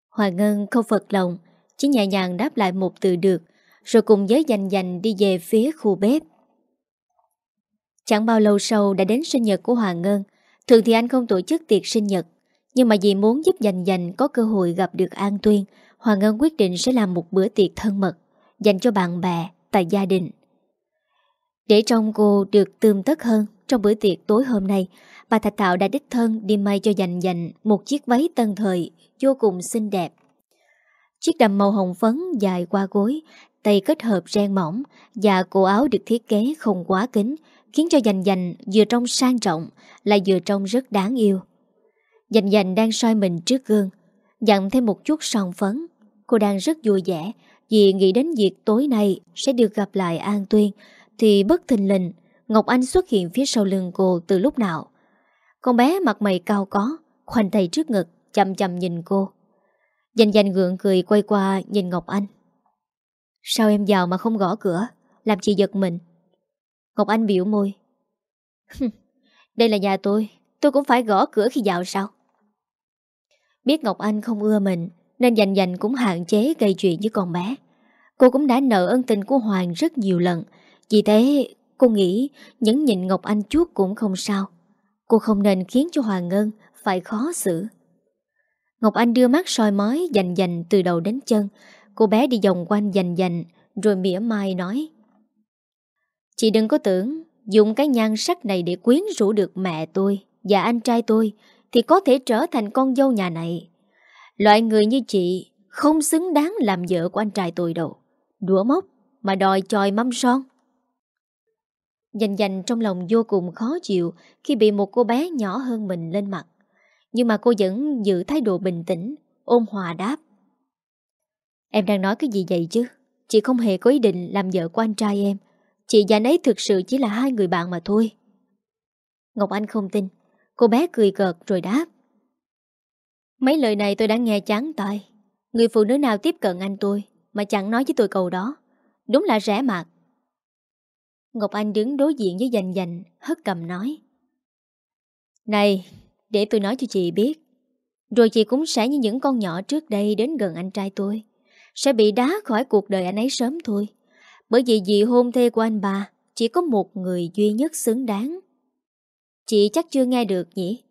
Hoàng Ngân không phật lòng, Chỉ nhẹ nhàng đáp lại một từ được, Rồi cùng với dành dành đi về phía khu bếp. Chẳng bao lâu sau đã đến sinh nhật của Hoàng Ngân. Thường thì anh không tổ chức tiệc sinh nhật Nhưng mà vì muốn giúp dành dành có cơ hội gặp được An Tuyên Hoàng Ngân quyết định sẽ làm một bữa tiệc thân mật Dành cho bạn bè, tại gia đình. Để trong cô được tươm tất hơn Trong bữa tiệc tối hôm nay Bà Thạch Thảo đã đích thân đi may cho dành dành Một chiếc váy tân thời Vô cùng xinh đẹp. Chiếc đầm màu hồng phấn dài qua gối Tay kết hợp ren mỏng Và cổ áo được thiết kế không quá kính khiến cho dành dành vừa trông sang trọng lại vừa trông rất đáng yêu. Dành dành đang soi mình trước gương, dặn thêm một chút son phấn. Cô đang rất vui vẻ vì nghĩ đến việc tối nay sẽ được gặp lại An Tuyên thì bất thình lình Ngọc Anh xuất hiện phía sau lưng cô từ lúc nào. Con bé mặt mày cao có, khoanh tay trước ngực, chầm chầm nhìn cô. Dành dành gượng cười quay qua nhìn Ngọc Anh. Sao em vào mà không gõ cửa, làm chị giật mình. Ngọc Anh biểu môi. Đây là nhà tôi Tôi cũng phải gõ cửa khi vào sao? Biết Ngọc Anh không ưa mình, Nên dành dành cũng hạn chế gây chuyện với con bé. Cô cũng đã nợ ân tình của Hoàng rất nhiều lần, Vì thế Cô nghĩ nhấn nhịn Ngọc Anh chút cũng không sao. Cô không nên khiến cho Hoàng Ngân Phải khó xử. Ngọc Anh đưa mắt soi mói dành dành từ đầu đến chân. Cô bé đi vòng quanh dành dành, Rồi mỉa mai nói Chị đừng có tưởng Dùng cái nhan sắc này để quyến rũ được mẹ tôi Và anh trai tôi Thì có thể trở thành con dâu nhà này. Loại người như chị Không xứng đáng làm vợ của anh trai tôi đâu. Đũa mốc Mà đòi chòi mâm son. Dành dành trong lòng vô cùng khó chịu Khi bị một cô bé nhỏ hơn mình lên mặt. Nhưng mà cô vẫn giữ thái độ bình tĩnh, Ôn hòa đáp. Em đang nói cái gì vậy chứ? Chị không hề có ý định làm vợ của anh trai em. Chị và anh ấy thực sự chỉ là hai người bạn mà thôi. Ngọc Anh không tin. Cô bé cười cợt rồi đáp. Mấy lời này tôi đã nghe chán tai. Người phụ nữ nào tiếp cận anh tôi Mà chẳng nói với tôi câu đó? Đúng là rẻ mạt. Ngọc Anh đứng đối diện với dành dành, Hất cầm nói. Này, Để tôi nói cho chị biết. Rồi chị cũng sẽ như những con nhỏ trước đây Đến gần anh trai tôi. Sẽ bị đá khỏi cuộc đời anh ấy sớm thôi. Bởi vì dị hôn thê của anh bà Chỉ có một người duy nhất xứng đáng Chị chắc chưa nghe được nhỉ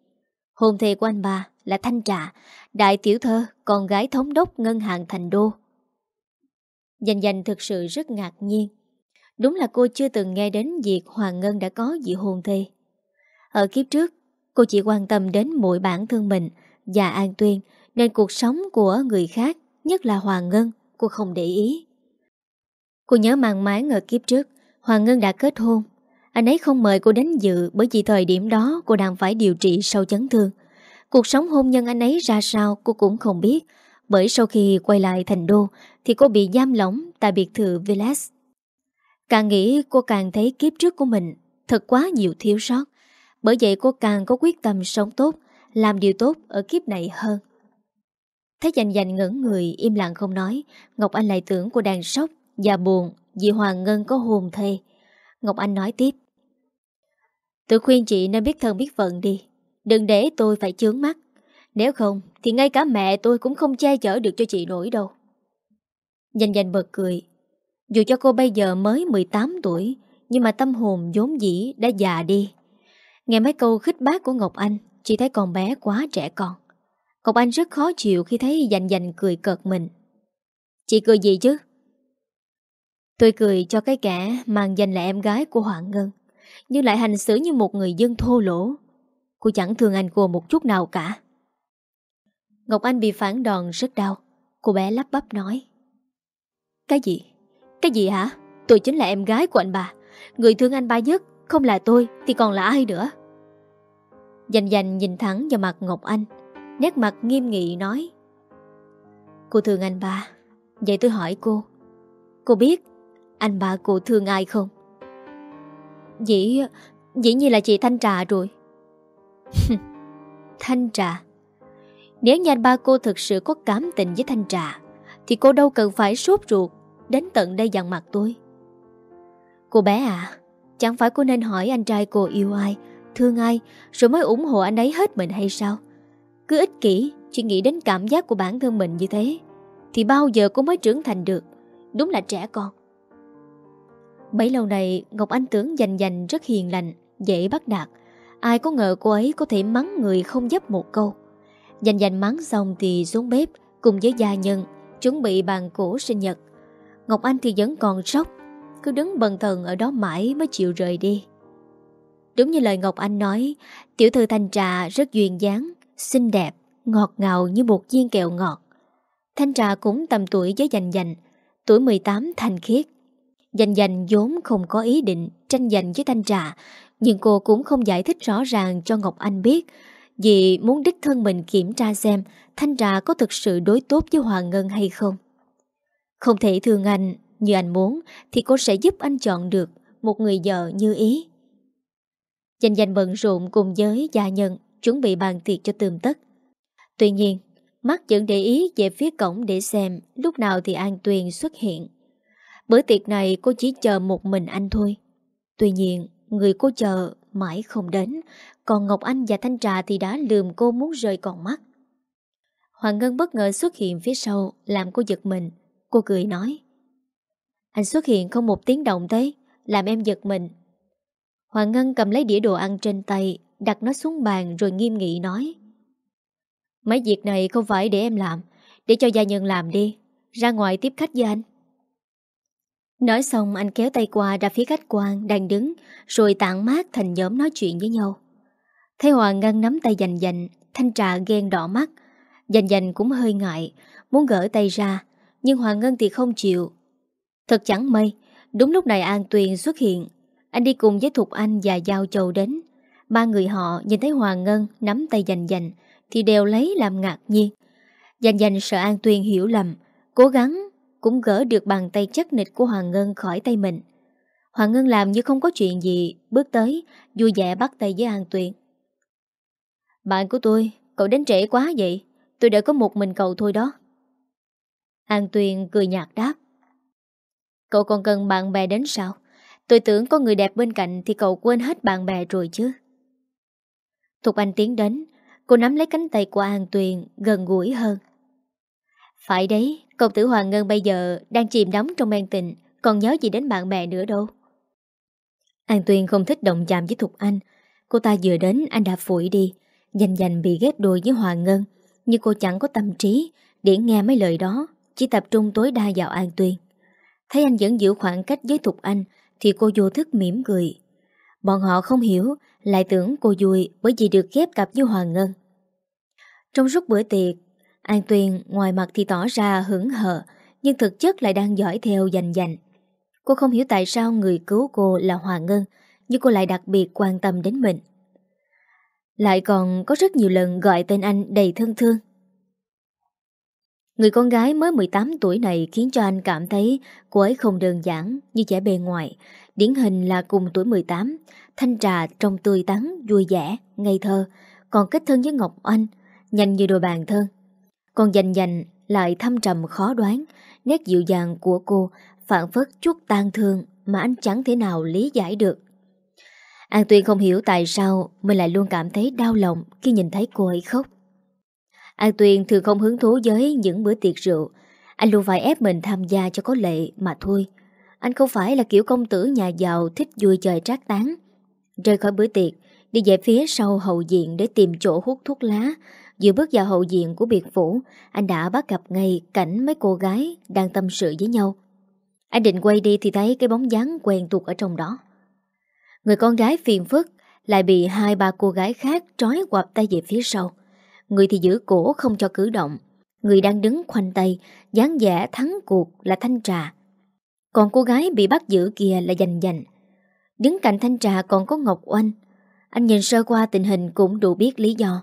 Hôn thê của anh bà là Thanh Trà Đại tiểu thơ Con gái thống đốc ngân hàng thành đô Dành dành thực sự rất ngạc nhiên Đúng là cô chưa từng nghe đến việc Hoàng Ngân đã có dị hôn thê. Ở kiếp trước, cô chỉ quan tâm đến mỗi bản thân mình và An Tuyên nên cuộc sống của người khác, nhất là Hoàng Ngân, cô không để ý. Cô nhớ mang máng ở kiếp trước, Hoàng Ngân đã kết hôn. Anh ấy không mời cô đến dự bởi vì thời điểm đó cô đang phải điều trị sau chấn thương. Cuộc sống hôn nhân anh ấy ra sao cô cũng không biết bởi sau khi quay lại thành đô thì cô bị giam lỏng tại biệt thự Villas Càng nghĩ cô càng thấy kiếp trước của mình thật quá nhiều thiếu sót. Bởi vậy cô càng có quyết tâm sống tốt, làm điều tốt ở kiếp này hơn. Thấy dành dành ngẩn người im lặng không nói, Ngọc Anh lại tưởng cô đang sốc và buồn vì Hoàng Ngân có hồn thê. Ngọc Anh nói tiếp. Tôi khuyên chị nên biết thân biết phận đi, đừng để tôi phải chướng mắt. Nếu không thì ngay cả mẹ tôi cũng không che chở được cho chị nổi đâu. Dành dành bật cười, dù cho cô bây giờ mới 18 tuổi Nhưng mà tâm hồn vốn dĩ đã già đi Nghe mấy câu khích bác của Ngọc Anh Chị thấy con bé quá trẻ con Ngọc Anh rất khó chịu khi thấy dành dành cười cợt mình Chị cười gì chứ? Tôi cười cho cái kẻ mang danh là em gái của Hoàng Ngân, Nhưng lại hành xử như một người dân thô lỗ. Cô chẳng thương anh cô một chút nào cả. Ngọc Anh bị phản đòn rất đau. Cô bé lắp bắp nói. Cái gì? Cái gì hả? Tôi chính là em gái của anh bà. Người thương anh ba nhất, Không là tôi thì còn là ai nữa? Dành dành nhìn thẳng vào mặt Ngọc Anh, Nét mặt nghiêm nghị nói. Cô thương anh ba, Vậy tôi hỏi cô. Cô biết anh ba cô thương ai không? Dĩ Dĩ như là chị Thanh Trà rồi. <laughs> Thanh Trà? Nếu như anh ba cô thực sự có cảm tình với Thanh Trà, Thì cô đâu cần phải sốt ruột Đến tận đây dặn mặt tôi. Cô bé à Chẳng phải cô nên hỏi anh trai cô yêu ai, Thương ai, Rồi mới ủng hộ anh ấy hết mình hay sao? Cứ ích kỷ, Chỉ nghĩ đến cảm giác của bản thân mình như thế, Thì bao giờ cô mới trưởng thành được? Đúng là trẻ con. Bấy lâu này Ngọc Anh tưởng dành dành rất hiền lành Dễ bắt đạt Ai có ngờ cô ấy có thể mắng người không dấp một câu. Dành dành mắng xong thì xuống bếp Cùng với gia nhân Chuẩn bị bàn cổ sinh nhật. Ngọc Anh thì vẫn còn sốc Cứ đứng bần thần ở đó mãi mới chịu rời đi. Đúng như lời Ngọc Anh nói Tiểu thư Thanh Trà rất duyên dáng Xinh đẹp, ngọt ngào như một viên kẹo ngọt. Thanh Trà cũng tầm tuổi với dành dành Tuổi 18 thành khiết. Dành dành vốn không có ý định tranh giành với Thanh Trà Nhưng cô cũng không giải thích rõ ràng cho Ngọc Anh biết Vì muốn đích thân mình kiểm tra xem Thanh Trà có thực sự đối tốt với Hoàng Ngân hay không không thể thương anh như anh muốn thì cô sẽ giúp anh chọn được một người vợ như ý. Dành dành bận rộn cùng với gia nhân chuẩn bị bàn tiệc cho tường tất. Tuy nhiên, mắt vẫn để ý về phía cổng để xem lúc nào thì An Tuyền xuất hiện. Bữa tiệc này cô chỉ chờ một mình anh thôi. Tuy nhiên, người cô chờ mãi không đến, còn Ngọc Anh và Thanh Trà thì đã lườm cô muốn rời còn mắt. Hoàng Ngân bất ngờ xuất hiện phía sau làm cô giật mình. Cô cười nói Anh xuất hiện không một tiếng động thế Làm em giật mình Hoàng Ngân cầm lấy đĩa đồ ăn trên tay, đặt nó xuống bàn rồi nghiêm nghị nói. Mấy việc này không phải để em làm, để cho gia nhân làm đi, ra ngoài tiếp khách với anh. Nói xong anh kéo tay qua ra phía khách quan đang đứng, rồi tạng mát thành nhóm nói chuyện với nhau. Thấy Hoàng Ngân nắm tay dành dành, thanh trà ghen đỏ mắt. Dành dành cũng hơi ngại, muốn gỡ tay ra, nhưng Hoàng Ngân thì không chịu. Thật chẳng may, đúng lúc này An Tuyền xuất hiện. Anh đi cùng với Thục Anh và Giao Châu đến. Ba người họ nhìn thấy Hoàng Ngân nắm tay dành dành, thì đều lấy làm ngạc nhiên. Dành dành sợ An Tuyền hiểu lầm, cố gắng cũng gỡ được bàn tay chắc nịch của Hoàng Ngân khỏi tay mình. Hoàng Ngân làm như không có chuyện gì, bước tới, vui vẻ bắt tay với An Tuyền. Bạn của tôi, cậu đến trễ quá vậy, tôi đã có một mình cậu thôi đó. An Tuyền cười nhạt đáp. Cậu còn cần bạn bè đến sao? Tôi tưởng có người đẹp bên cạnh thì cậu quên hết bạn bè rồi chứ. Thục Anh tiến đến, cô nắm lấy cánh tay của An Tuyền gần gũi hơn. Phải đấy, công tử Hoàng Ngân bây giờ đang chìm đắm trong men tình, còn nhớ gì đến bạn bè nữa đâu. An tuyên không thích động chạm với Thục Anh. Cô ta vừa đến anh đã phủi đi, dành dành bị ghép đôi với Hoàng Ngân. Nhưng cô chẳng có tâm trí để nghe mấy lời đó, chỉ tập trung tối đa vào An tuyên. Thấy anh vẫn giữ khoảng cách với Thục Anh thì cô vô thức mỉm cười. Bọn họ không hiểu, lại tưởng cô vui bởi vì được ghép cặp với Hoàng Ngân. Trong suốt bữa tiệc, An Tuyền ngoài mặt thì tỏ ra hững hờ, nhưng thực chất lại đang dõi theo dành dành. Cô không hiểu tại sao người cứu cô là Hoàng Ngân, nhưng cô lại đặc biệt quan tâm đến mình. Lại còn có rất nhiều lần gọi tên anh đầy thân thương. Người con gái mới 18 tuổi này khiến cho anh cảm thấy cô ấy không đơn giản như trẻ bề ngoài. Điển hình là cùng tuổi 18, thanh trà trong tươi tắn, vui vẻ, ngây thơ, còn kết thân với Ngọc Anh, nhanh như đôi bàn thân. Còn dành dành lại thâm trầm khó đoán, nét dịu dàng của cô phản phất chút tan thương mà anh chẳng thể nào lý giải được. An Tuyên không hiểu tại sao mình lại luôn cảm thấy đau lòng khi nhìn thấy cô ấy khóc. An Tuyên thường không hứng thú với những bữa tiệc rượu. Anh luôn phải ép mình tham gia cho có lệ mà thôi. Anh không phải là kiểu công tử nhà giàu thích vui chơi trác tán. Rời khỏi bữa tiệc, đi về phía sau hậu diện để tìm chỗ hút thuốc lá. Vừa bước vào hậu diện của biệt phủ, anh đã bắt gặp ngay cảnh mấy cô gái đang tâm sự với nhau. Anh định quay đi thì thấy cái bóng dáng quen thuộc ở trong đó. Người con gái phiền phức lại bị hai ba cô gái khác trói quặp tay về phía sau. Người thì giữ cổ không cho cử động. Người đang đứng khoanh tay, dáng vẻ thắng cuộc là Thanh Trà. Còn cô gái bị bắt giữ kia là Dành Dành. Đứng cạnh Thanh Trà còn có Ngọc Oanh. Anh nhìn sơ qua tình hình cũng đủ biết lý do.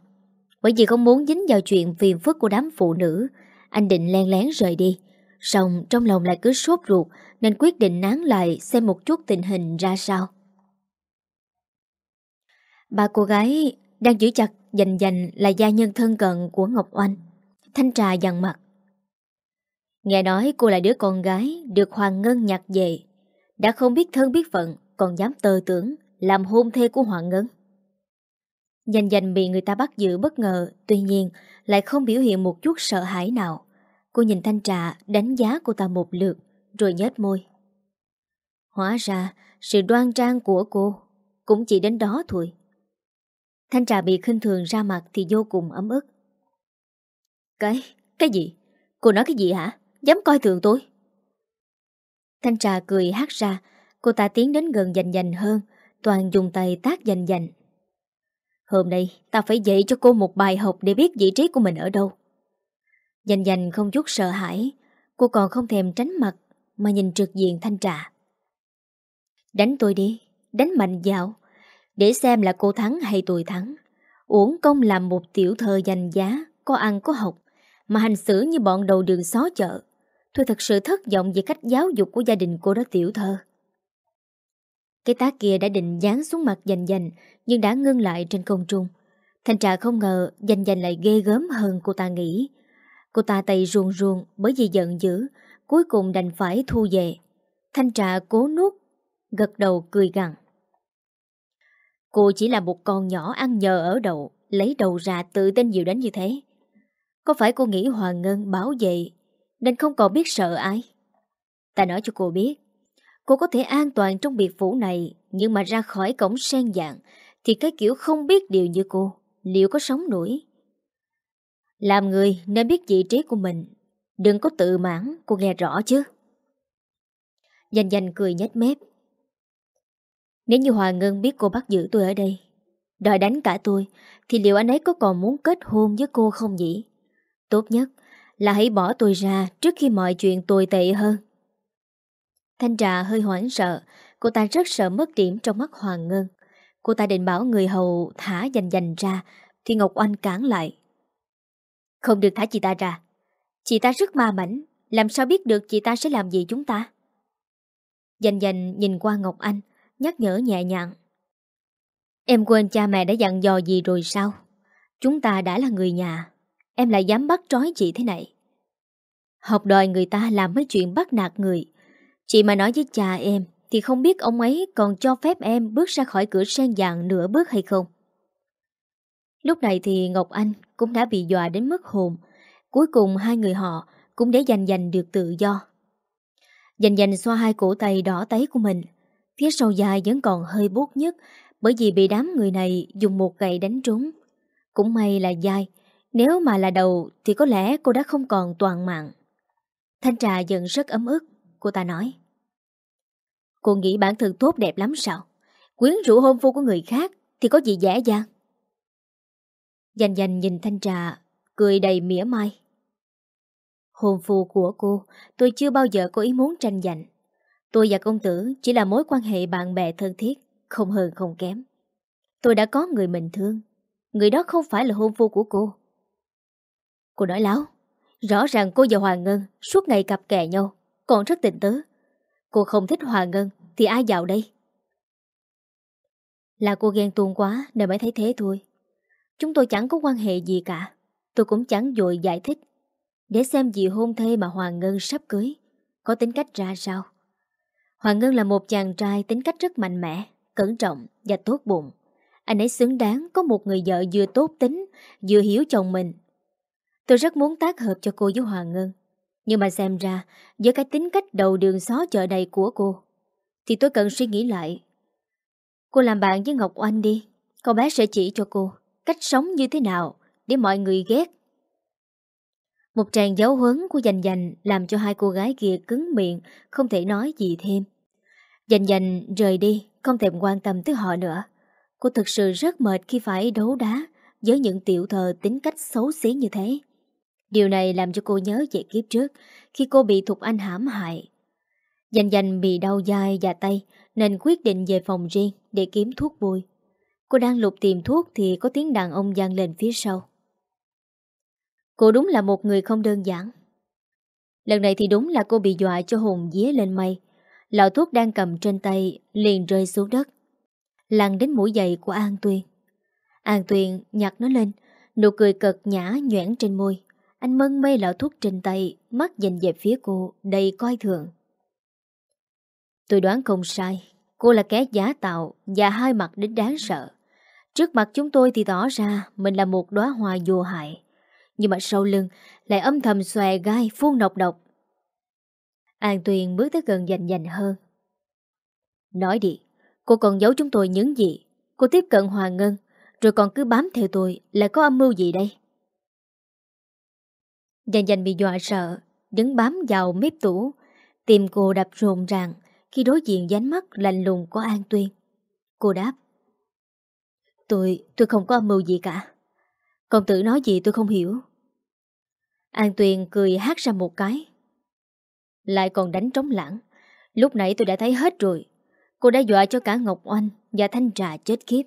Bởi vì không muốn dính vào chuyện phiền phức của đám phụ nữ, anh định len lén rời đi. Xong trong lòng lại cứ sốt ruột nên quyết định nán lại xem một chút tình hình ra sao. Ba cô gái đang giữ chặt dành dành là gia nhân thân cận của Ngọc Oanh. Thanh trà dằn mặt. Nghe nói cô là đứa con gái được Hoàng Ngân nhặt về. Đã không biết thân biết phận còn dám tơ tưởng làm hôn thê của Hoàng Ngân. Dành dành bị người ta bắt giữ bất ngờ Tuy nhiên lại không biểu hiện một chút sợ hãi nào. Cô nhìn Thanh Trà đánh giá cô ta một lượt Rồi nhếch môi. Hóa ra sự đoan trang của cô Cũng chỉ đến đó thôi. Thanh Trà bị khinh thường ra mặt Thì vô cùng ấm ức. Cái, cái gì? Cô nói cái gì hả? Dám coi thường tôi? Thanh Trà cười hát ra. Cô ta tiến đến gần dành dành hơn Toàn dùng tay tác dành dành. Hôm nay ta phải dạy cho cô một bài học để biết vị trí của mình ở đâu. Dành dành không chút sợ hãi, cô còn không thèm tránh mặt mà nhìn trực diện thanh trà. Đánh tôi đi, đánh mạnh dạo, để xem là cô thắng hay tôi thắng. Uổng công làm một tiểu thơ danh giá, có ăn có học, mà hành xử như bọn đầu đường xó chợ. Tôi thật sự thất vọng về cách giáo dục của gia đình cô đó tiểu thơ. Cái tá kia đã định dán xuống mặt dành dành, Nhưng đã ngưng lại trên không trung. Thanh trà không ngờ dành dành lại ghê gớm hơn cô ta nghĩ. Cô ta tay ruồn ruồn bởi vì giận dữ, Cuối cùng đành phải thu về. Thanh trà cố nuốt, Gật đầu cười gằn. Cô chỉ là một con nhỏ ăn nhờ ở đậu, Lấy đầu ra tự tin nhiều đến như thế. Có phải cô nghĩ Hoàng Ngân bảo vệ, Nên không còn biết sợ ai? Ta nói cho cô biết Cô có thể an toàn trong biệt phủ này, Nhưng mà ra khỏi cổng sen dạng Thì cái kiểu không biết điều như cô, Liệu có sống nổi? Làm người nên biết vị trí của mình, Đừng có tự mãn, Cô nghe rõ chứ. Danh danh cười nhếch mép. Nếu như Hòa Ngân biết cô bắt giữ tôi ở đây, Đòi đánh cả tôi, Thì liệu anh ấy có còn muốn kết hôn với cô không nhỉ? Tốt nhất là hãy bỏ tôi ra Trước khi mọi chuyện tồi tệ hơn. Thanh trà hơi hoảng sợ. Cô ta rất sợ mất điểm trong mắt Hoàng Ngân. Cô ta định bảo người hầu thả dành dành ra, Thì Ngọc Oanh cản lại. Không được thả chị ta ra. Chị ta rất ma mảnh Làm sao biết được chị ta sẽ làm gì chúng ta? Dành dành nhìn qua Ngọc Anh, Nhắc nhở nhẹ nhàng. Em quên cha mẹ đã dặn dò gì rồi sao? Chúng ta đã là người nhà, Em lại dám bắt trói chị thế này. Học đòi người ta làm mấy chuyện bắt nạt người Chị mà nói với cha em Thì không biết ông ấy còn cho phép em Bước ra khỏi cửa sen dạng nửa bước hay không. Lúc này thì Ngọc Anh Cũng đã bị dọa đến mất hồn. Cuối cùng hai người họ Cũng để giành giành được tự do. Giành giành xoa hai cổ tay đỏ tấy của mình. Phía sau dài vẫn còn hơi bốt nhất Bởi vì bị đám người này Dùng một gậy đánh trúng. Cũng may là dài Nếu mà là đầu Thì có lẽ cô đã không còn toàn mạng. Thanh trà giận rất ấm ức, Cô ta nói. Cô nghĩ bản thân tốt đẹp lắm sao? Quyến rũ hôn phu của người khác Thì có gì dễ dàng? Dành dành nhìn thanh trà, Cười đầy mỉa mai. Hôn phu của cô, Tôi chưa bao giờ có ý muốn tranh giành. Tôi và công tử chỉ là mối quan hệ bạn bè thân thiết, Không hơn không kém. Tôi đã có người mình thương. Người đó không phải là hôn phu của cô. Cô nói láo, Rõ ràng cô và Hoàng Ngân Suốt ngày cặp kè nhau, Còn rất tình tứ. Cô không thích hòa Ngân, Thì ai dạo đây? Là cô ghen tuông quá Nên mới thấy thế thôi. Chúng tôi chẳng có quan hệ gì cả, Tôi cũng chẳng dội giải thích. Để xem gì hôn thê mà Hoàng Ngân sắp cưới, Có tính cách ra sao? Hoàng Ngân là một chàng trai tính cách rất mạnh mẽ, Cẩn trọng và tốt bụng. Anh ấy xứng đáng có một người vợ vừa tốt tính, Vừa hiểu chồng mình. Tôi rất muốn tác hợp cho cô với Hoàng Ngân. Nhưng mà xem ra, Với cái tính cách đầu đường xó chợ này của cô, Thì tôi cần suy nghĩ lại. Cô làm bạn với Ngọc Oanh đi cậu bé sẽ chỉ cho cô Cách sống như thế nào Để mọi người ghét. Một tràng giáo huấn của dành dành Làm cho hai cô gái kia cứng miệng, Không thể nói gì thêm. Dành dành rời đi, Không thèm quan tâm tới họ nữa. Cô thực sự rất mệt khi phải đấu đá Với những tiểu thờ tính cách xấu xí như thế. Điều này làm cho cô nhớ về kiếp trước, Khi cô bị Thục Anh hãm hại. Dành dành bị đau dai và tay, Nên quyết định về phòng riêng Để kiếm thuốc bôi. Cô đang lục tìm thuốc Thì có tiếng đàn ông gian lên phía sau. Cô đúng là một người không đơn giản. Lần này thì đúng là cô bị dọa cho hồn día lên mây. Lọ thuốc đang cầm trên tay liền rơi xuống đất, Lăn đến mũi giày của An Tuyền. An Tuyền nhặt nó lên, Nụ cười cợt nhã nhoảng trên môi anh mân mê lọ thuốc trên tay, mắt nhìn về phía cô, đầy coi thường. Tôi đoán không sai, cô là kẻ giả tạo và hai mặt đến đáng sợ. Trước mặt chúng tôi thì tỏ ra mình là một đóa hoa vô hại. Nhưng mà sau lưng lại âm thầm xòe gai phun độc độc. An Tuyền bước tới gần dành dành hơn. Nói đi, cô còn giấu chúng tôi những gì? Cô tiếp cận Hoàng Ngân, rồi còn cứ bám theo tôi, là có âm mưu gì đây? Dành dành bị dọa sợ Đứng bám vào mép tủ. Tìm cô đập rộn ràng Khi đối diện dánh mắt lạnh lùng của An Tuyên. Cô đáp Tôi, tôi không có âm mưu gì cả. Công tử nói gì tôi không hiểu. An Tuyền cười hát ra một cái. Lại còn đánh trống lãng. Lúc nãy tôi đã thấy hết rồi. Cô đã dọa cho cả Ngọc Oanh Và Thanh Trà chết khiếp.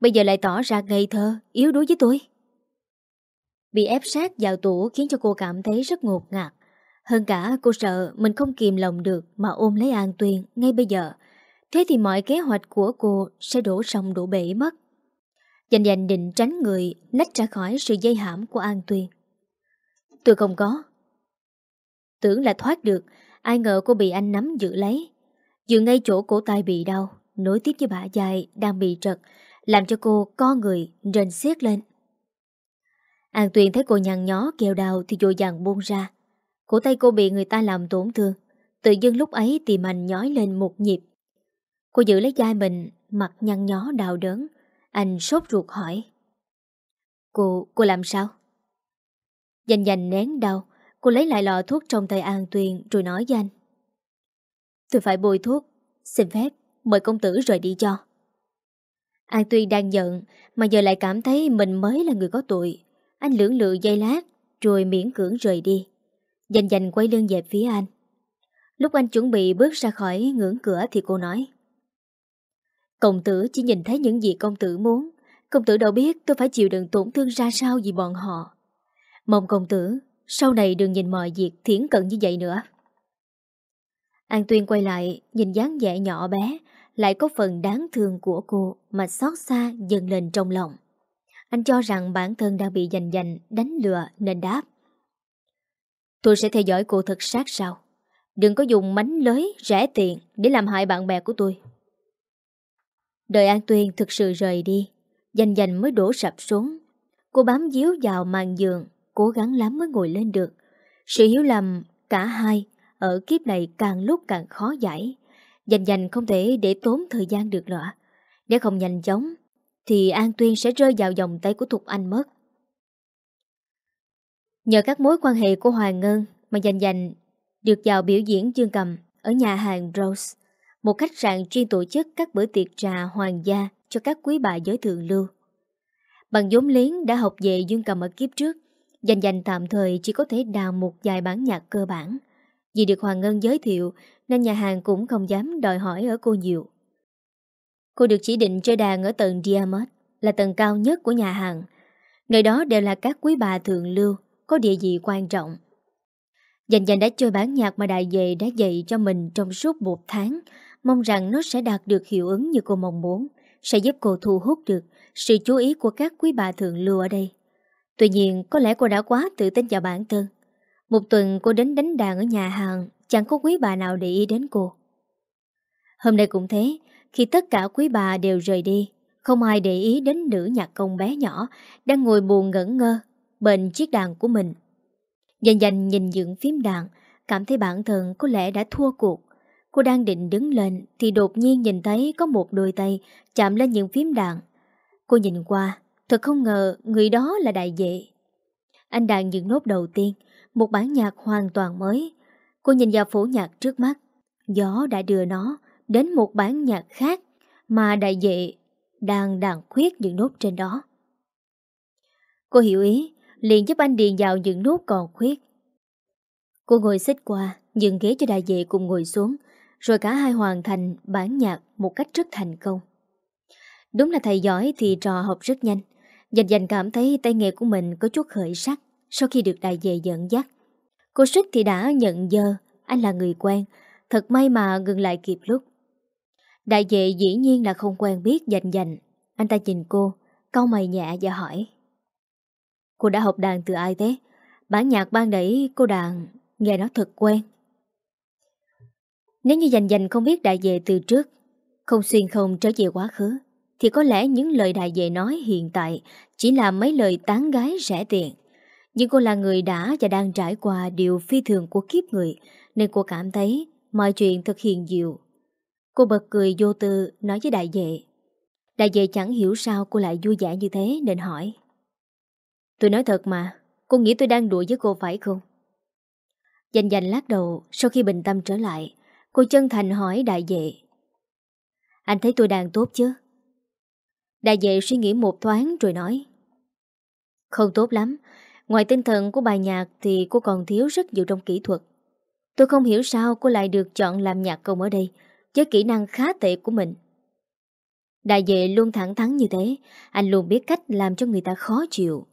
Bây giờ lại tỏ ra ngây thơ Yếu đuối với tôi. Bị ép sát vào tủ khiến cho cô cảm thấy rất ngột ngạt. Hơn cả cô sợ mình không kìm lòng được mà ôm lấy An Tuyên ngay bây giờ. Thế thì mọi kế hoạch của cô sẽ đổ sông đổ bể mất. Dành dành định tránh người lách ra khỏi sự dây hãm của An Tuyên. Tôi không có. Tưởng là thoát được, ai ngờ cô bị anh nắm giữ lấy. Dựa ngay chỗ cổ tay bị đau, nối tiếp với bả dài đang bị trật, làm cho cô co người rền xiết lên. An Tuyền thấy cô nhăn nhó kêu đau thì dội dàng buông ra. Cổ tay cô bị người ta làm tổn thương. Tự dưng lúc ấy tìm anh nhói lên một nhịp. Cô giữ lấy vai mình, mặt nhăn nhó đau đớn. Anh sốt ruột hỏi. Cô, cô làm sao? Dành dành nén đau, cô lấy lại lọ thuốc trong tay An Tuyền rồi nói với anh. Tôi phải bôi thuốc, xin phép, mời công tử rời đi cho. An Tuyền đang giận, mà giờ lại cảm thấy mình mới là người có tội. Anh lưỡng lự dây lát, rồi miễn cưỡng rời đi. Dành dành quay lưng về phía anh. Lúc anh chuẩn bị bước ra khỏi ngưỡng cửa thì cô nói. Công tử chỉ nhìn thấy những gì công tử muốn. Công tử đâu biết tôi phải chịu đựng tổn thương ra sao vì bọn họ. Mong công tử, sau này đừng nhìn mọi việc thiển cận như vậy nữa. An Tuyên quay lại, nhìn dáng vẻ nhỏ bé, lại có phần đáng thương của cô mà xót xa dần lên trong lòng. Anh cho rằng bản thân đang bị giành giành, đánh lừa nên đáp. Tôi sẽ theo dõi cô thật sát sao. Đừng có dùng mánh lới, rẻ tiền để làm hại bạn bè của tôi. Đợi An Tuyên thực sự rời đi, dành dành mới đổ sập xuống. Cô bám díu vào màn giường, cố gắng lắm mới ngồi lên được. Sự hiểu lầm cả hai ở kiếp này càng lúc càng khó giải. Dành dành không thể để tốn thời gian được nữa. Nếu không nhanh chóng, thì An Tuyên sẽ rơi vào vòng tay của Thục Anh mất. Nhờ các mối quan hệ của Hoàng Ngân mà dành dành được vào biểu diễn dương cầm ở nhà hàng Rose, một khách sạn chuyên tổ chức các bữa tiệc trà hoàng gia cho các quý bà giới thượng lưu. Bằng vốn liếng đã học về dương cầm ở kiếp trước, dành dành tạm thời chỉ có thể đào một vài bản nhạc cơ bản. Vì được Hoàng Ngân giới thiệu nên nhà hàng cũng không dám đòi hỏi ở cô nhiều. Cô được chỉ định chơi đàn ở tầng Diamond, là tầng cao nhất của nhà hàng. Nơi đó đều là các quý bà thượng lưu, có địa vị quan trọng. Dành dành đã chơi bản nhạc mà đại về đã dạy cho mình trong suốt một tháng, mong rằng nó sẽ đạt được hiệu ứng như cô mong muốn, sẽ giúp cô thu hút được sự chú ý của các quý bà thượng lưu ở đây. Tuy nhiên, có lẽ cô đã quá tự tin vào bản thân. Một tuần cô đến đánh đàn ở nhà hàng, chẳng có quý bà nào để ý đến cô. Hôm nay cũng thế, khi tất cả quý bà đều rời đi, không ai để ý đến nữ nhạc công bé nhỏ đang ngồi buồn ngẩn ngơ bên chiếc đàn của mình. Dần dần nhìn những phím đàn, cảm thấy bản thân có lẽ đã thua cuộc. Cô đang định đứng lên thì đột nhiên nhìn thấy có một đôi tay chạm lên những phím đàn. Cô nhìn qua, thật không ngờ người đó là đại vệ. Anh đàn những nốt đầu tiên, một bản nhạc hoàn toàn mới. Cô nhìn vào phổ nhạc trước mắt, gió đã đưa nó đến một bản nhạc khác mà đại vệ đang đàn khuyết những nốt trên đó. Cô hiểu ý, liền giúp anh điền vào những nốt còn khuyết. Cô ngồi xích qua, dừng ghế cho đại vệ cùng ngồi xuống, rồi cả hai hoàn thành bản nhạc một cách rất thành công. Đúng là thầy giỏi thì trò học rất nhanh. Dành dành cảm thấy tay nghề của mình có chút khởi sắc sau khi được đại vệ dẫn dắt. Cô Sức thì đã nhận dơ, anh là người quen, thật may mà ngừng lại kịp lúc. Đại vệ dĩ nhiên là không quen biết dành dành. Anh ta nhìn cô, câu mày nhẹ và hỏi. Cô đã học đàn từ ai thế? Bản nhạc ban đẩy cô đàn, nghe nó thật quen. Nếu như dành dành không biết đại vệ từ trước, không xuyên không trở về quá khứ, thì có lẽ những lời đại vệ nói hiện tại chỉ là mấy lời tán gái rẻ tiền. Nhưng cô là người đã và đang trải qua điều phi thường của kiếp người, nên cô cảm thấy mọi chuyện thật hiền diệu. Cô bật cười vô tư nói với đại vệ. Đại vệ chẳng hiểu sao cô lại vui vẻ như thế nên hỏi. Tôi nói thật mà, cô nghĩ tôi đang đùa với cô phải không? Dành dành lát đầu sau khi bình tâm trở lại, cô chân thành hỏi đại vệ. Anh thấy tôi đang tốt chứ? Đại vệ suy nghĩ một thoáng rồi nói. Không tốt lắm, ngoài tinh thần của bài nhạc thì cô còn thiếu rất nhiều trong kỹ thuật. Tôi không hiểu sao cô lại được chọn làm nhạc công ở đây, với kỹ năng khá tệ của mình. Đại vệ luôn thẳng thắn như thế, anh luôn biết cách làm cho người ta khó chịu.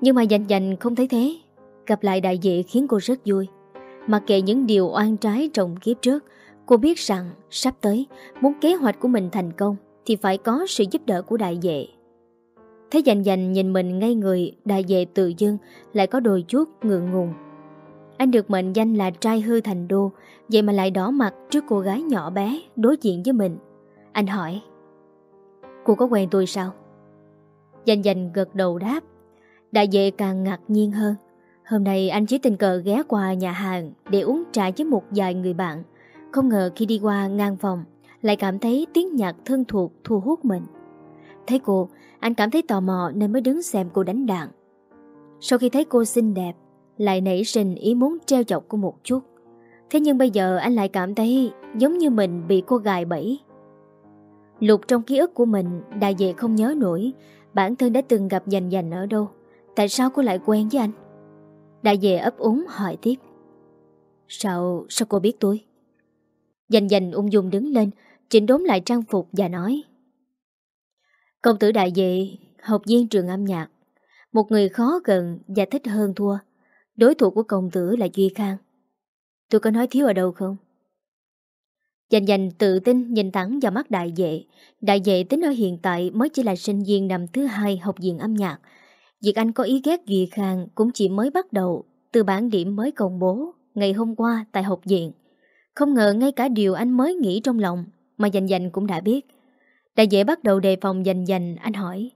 Nhưng mà dành dành không thấy thế Gặp lại đại vệ khiến cô rất vui Mặc kệ những điều oan trái trong kiếp trước Cô biết rằng sắp tới Muốn kế hoạch của mình thành công Thì phải có sự giúp đỡ của đại vệ Thấy dành dành nhìn mình ngay người Đại vệ tự dưng Lại có đôi chút ngượng ngùng anh được mệnh danh là trai hư thành đô Vậy mà lại đỏ mặt trước cô gái nhỏ bé Đối diện với mình Anh hỏi Cô có quen tôi sao? Danh danh gật đầu đáp Đại vệ càng ngạc nhiên hơn Hôm nay anh chỉ tình cờ ghé qua nhà hàng để uống trà với một vài người bạn. Không ngờ khi đi qua ngang phòng, lại cảm thấy tiếng nhạc thân thuộc thu hút mình. Thấy cô, anh cảm thấy tò mò nên mới đứng xem cô đánh đàn. Sau khi thấy cô xinh đẹp, lại nảy sinh ý muốn treo chọc cô một chút. Thế nhưng bây giờ anh lại cảm thấy giống như mình bị cô gài bẫy. Lục trong ký ức của mình đại về không nhớ nổi bản thân đã từng gặp dành dành ở đâu. Tại sao cô lại quen với anh? Đại về ấp úng hỏi tiếp. Sao, sao cô biết tôi? Dành dành ung dung đứng lên, chỉnh đốn lại trang phục và nói. Công tử đại vệ, học viên trường âm nhạc. Một người khó gần và thích hơn thua. Đối thủ của công tử là Duy Khang. Tôi có nói thiếu ở đâu không? Dành dành tự tin nhìn thẳng vào mắt đại dệ Đại dệ tính ở hiện tại mới chỉ là sinh viên năm thứ hai học viện âm nhạc. Việc anh có ý ghét Duy Khang cũng chỉ mới bắt đầu từ bản điểm mới công bố ngày hôm qua tại học viện. Không ngờ ngay cả điều anh mới nghĩ trong lòng mà dành dành cũng đã biết. Đại vệ bắt đầu đề phòng dành dành, anh hỏi.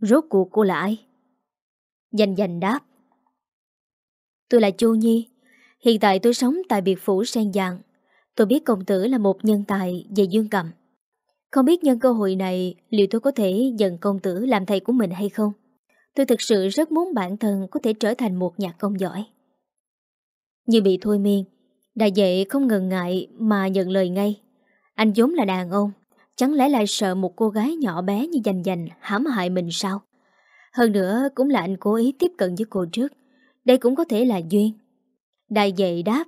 Rốt cuộc cô là ai? Dành dành đáp. Tôi là Chu Nhi. Hiện tại tôi sống tại biệt phủ Sen Giang. Tôi biết công tử là một nhân tài về dương cầm. Không biết nhân cơ hội này liệu tôi có thể dần công tử làm thầy của mình hay không? Tôi thực sự rất muốn bản thân có thể trở thành một nhạc công giỏi. Như bị thôi miên, đại dệ không ngần ngại mà nhận lời ngay. Anh vốn là đàn ông, chẳng lẽ lại sợ một cô gái nhỏ bé như dành dành hãm hại mình sao? Hơn nữa cũng là anh cố ý tiếp cận với cô trước. Đây cũng có thể là duyên. Đại vệ đáp.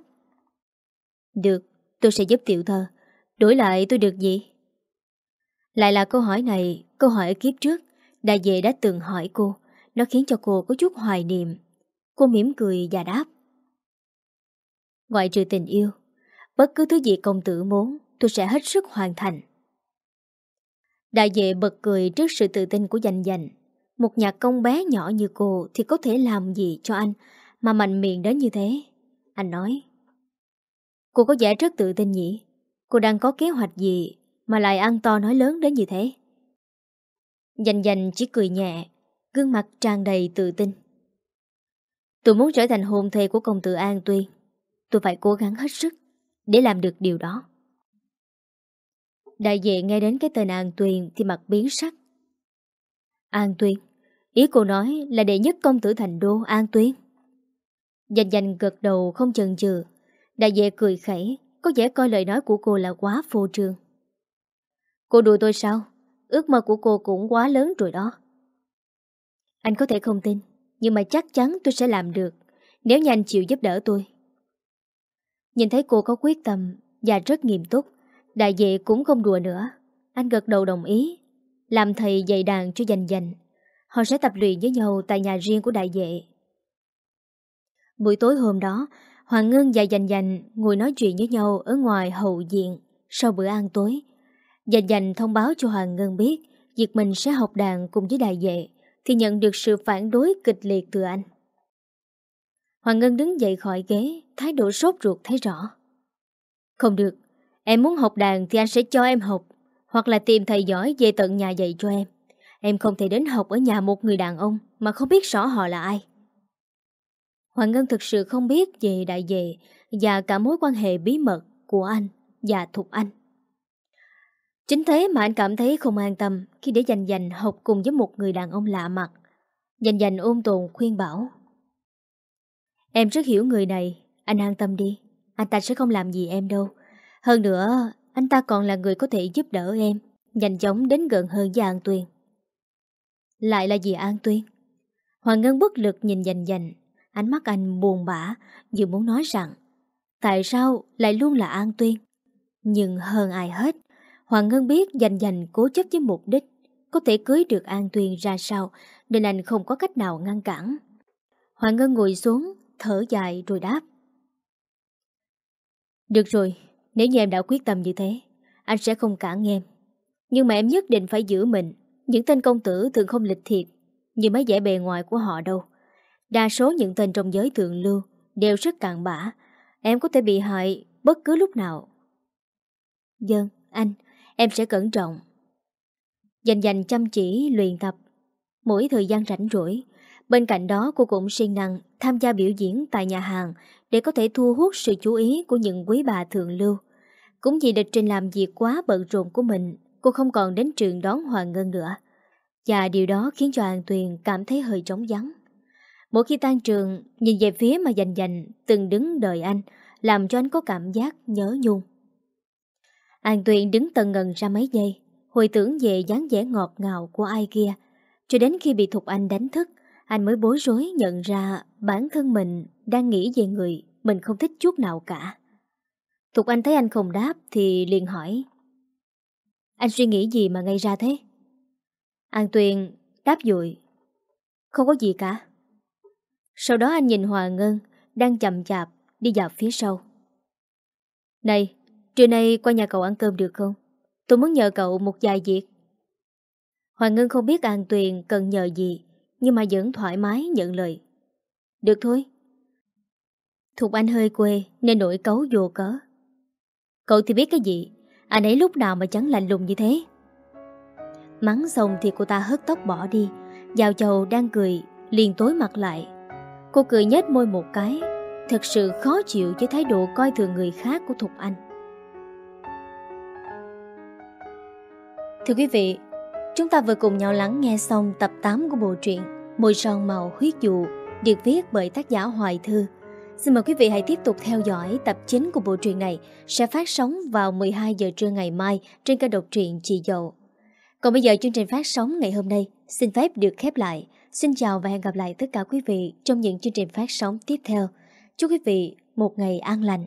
Được, tôi sẽ giúp tiểu thơ. Đổi lại tôi được gì? Lại là câu hỏi này, câu hỏi ở kiếp trước, đại vệ đã từng hỏi cô. Nó khiến cho cô có chút hoài niệm. Cô mỉm cười và đáp. Ngoại trừ tình yêu, bất cứ thứ gì công tử muốn, tôi sẽ hết sức hoàn thành. Đại vệ bật cười trước sự tự tin của danh dành. Một nhạc công bé nhỏ như cô thì có thể làm gì cho anh mà mạnh miệng đến như thế? Anh nói. Cô có vẻ rất tự tin nhỉ? Cô đang có kế hoạch gì mà lại ăn to nói lớn đến như thế? Dành dành chỉ cười nhẹ, gương mặt tràn đầy tự tin. Tôi muốn trở thành hôn thê của công tử An Tuyên. Tôi phải cố gắng hết sức để làm được điều đó. Đại diện nghe đến cái tên An tuyền thì mặt biến sắc. An Tuyên, ý cô nói là đệ nhất công tử thành đô An Tuyên. Dành dành gật đầu không chần chừ. Đại vệ cười khẩy, có vẻ coi lời nói của cô là quá phô trương. Cô đùa tôi sao? Ước mơ của cô cũng quá lớn rồi đó. Anh có thể không tin, nhưng mà chắc chắn tôi sẽ làm được nếu như anh chịu giúp đỡ tôi. Nhìn thấy cô có quyết tâm và rất nghiêm túc, đại vệ cũng không đùa nữa. Anh gật đầu đồng ý, làm thầy dạy đàn cho dành dành. Họ sẽ tập luyện với nhau tại nhà riêng của đại vệ. Buổi tối hôm đó, Hoàng Ngân và Dành Dành ngồi nói chuyện với nhau ở ngoài hậu diện sau bữa ăn tối. Dành Dành thông báo cho Hoàng Ngân biết việc mình sẽ học đàn cùng với đại vệ thì nhận được sự phản đối kịch liệt từ anh. Hoàng Ngân đứng dậy khỏi ghế, thái độ sốt ruột thấy rõ. Không được, em muốn học đàn thì anh sẽ cho em học, hoặc là tìm thầy giỏi về tận nhà dạy cho em. Em không thể đến học ở nhà một người đàn ông mà không biết rõ họ là ai. Hoàng Ngân thực sự không biết về đại vệ và cả mối quan hệ bí mật của anh và Thục Anh. Chính thế mà anh cảm thấy không an tâm khi để dành dành học cùng với một người đàn ông lạ mặt. Dành dành ôm tồn khuyên bảo. Em rất hiểu người này, anh an tâm đi. Anh ta sẽ không làm gì em đâu. Hơn nữa, anh ta còn là người có thể giúp đỡ em, nhanh chóng đến gần hơn với An Tuyên. Lại là gì An Tuyên? Hoàng Ngân bất lực nhìn dành dành, ánh mắt anh buồn bã, như muốn nói rằng tại sao lại luôn là An Tuyên? Nhưng hơn ai hết, Hoàng Ngân biết dành dành cố chấp với mục đích có thể cưới được An Tuyên ra sao nên anh không có cách nào ngăn cản. Hoàng Ngân ngồi xuống, thở dài rồi đáp. Được rồi, nếu như em đã quyết tâm như thế, anh sẽ không cản em. Nhưng mà em nhất định phải giữ mình. Những tên công tử thường không lịch thiệp như mấy vẻ bề ngoài của họ đâu. Đa số những tên trong giới thượng lưu đều rất cạn bã. Em có thể bị hại bất cứ lúc nào. Dân, anh, em sẽ cẩn trọng. Dành dành chăm chỉ luyện tập. Mỗi thời gian rảnh rỗi, bên cạnh đó cô cũng siêng năng tham gia biểu diễn tại nhà hàng để có thể thu hút sự chú ý của những quý bà thượng lưu. Cũng vì lịch trình làm việc quá bận rộn của mình, cô không còn đến trường đón Hoàng Ngân nữa. Và điều đó khiến cho An Tuyền cảm thấy hơi trống vắng. Mỗi khi tan trường, nhìn về phía mà dành dành từng đứng đợi anh, làm cho anh có cảm giác nhớ nhung. An Tuyền đứng tần ngần ra mấy giây, hồi tưởng về dáng vẻ ngọt ngào của ai kia. Cho đến khi bị Thục Anh đánh thức, anh mới bối rối nhận ra bản thân mình đang nghĩ về người mình không thích chút nào cả. Thục Anh thấy anh không đáp thì liền hỏi. Anh suy nghĩ gì mà ngay ra thế? An Tuyền đáp dụi. Không có gì cả. Sau đó anh nhìn Hòa Ngân đang chậm chạp đi vào phía sau. Này, trưa nay qua nhà cậu ăn cơm được không? Tôi muốn nhờ cậu một vài việc. Hoàng Ngân không biết An Tuyền cần nhờ gì, nhưng mà vẫn thoải mái nhận lời. Được thôi. Thục Anh hơi quê nên nổi cấu vô cớ. Cậu thì biết cái gì, anh ấy lúc nào mà chẳng lạnh lùng như thế. Mắng xong thì cô ta hất tóc bỏ đi, Giao Châu đang cười, liền tối mặt lại. Cô cười nhếch môi một cái, thật sự khó chịu với thái độ coi thường người khác của Thục Anh. Thưa quý vị, chúng ta vừa cùng nhau lắng nghe xong tập 8 của bộ truyện Môi son màu huyết dụ được viết bởi tác giả Hoài Thư. Xin mời quý vị hãy tiếp tục theo dõi tập chính của bộ truyện này sẽ phát sóng vào 12 giờ trưa ngày mai trên kênh độc truyện Chị Dậu. Còn bây giờ chương trình phát sóng ngày hôm nay xin phép được khép lại. Xin chào và hẹn gặp lại tất cả quý vị trong những chương trình phát sóng tiếp theo. Chúc quý vị một ngày an lành.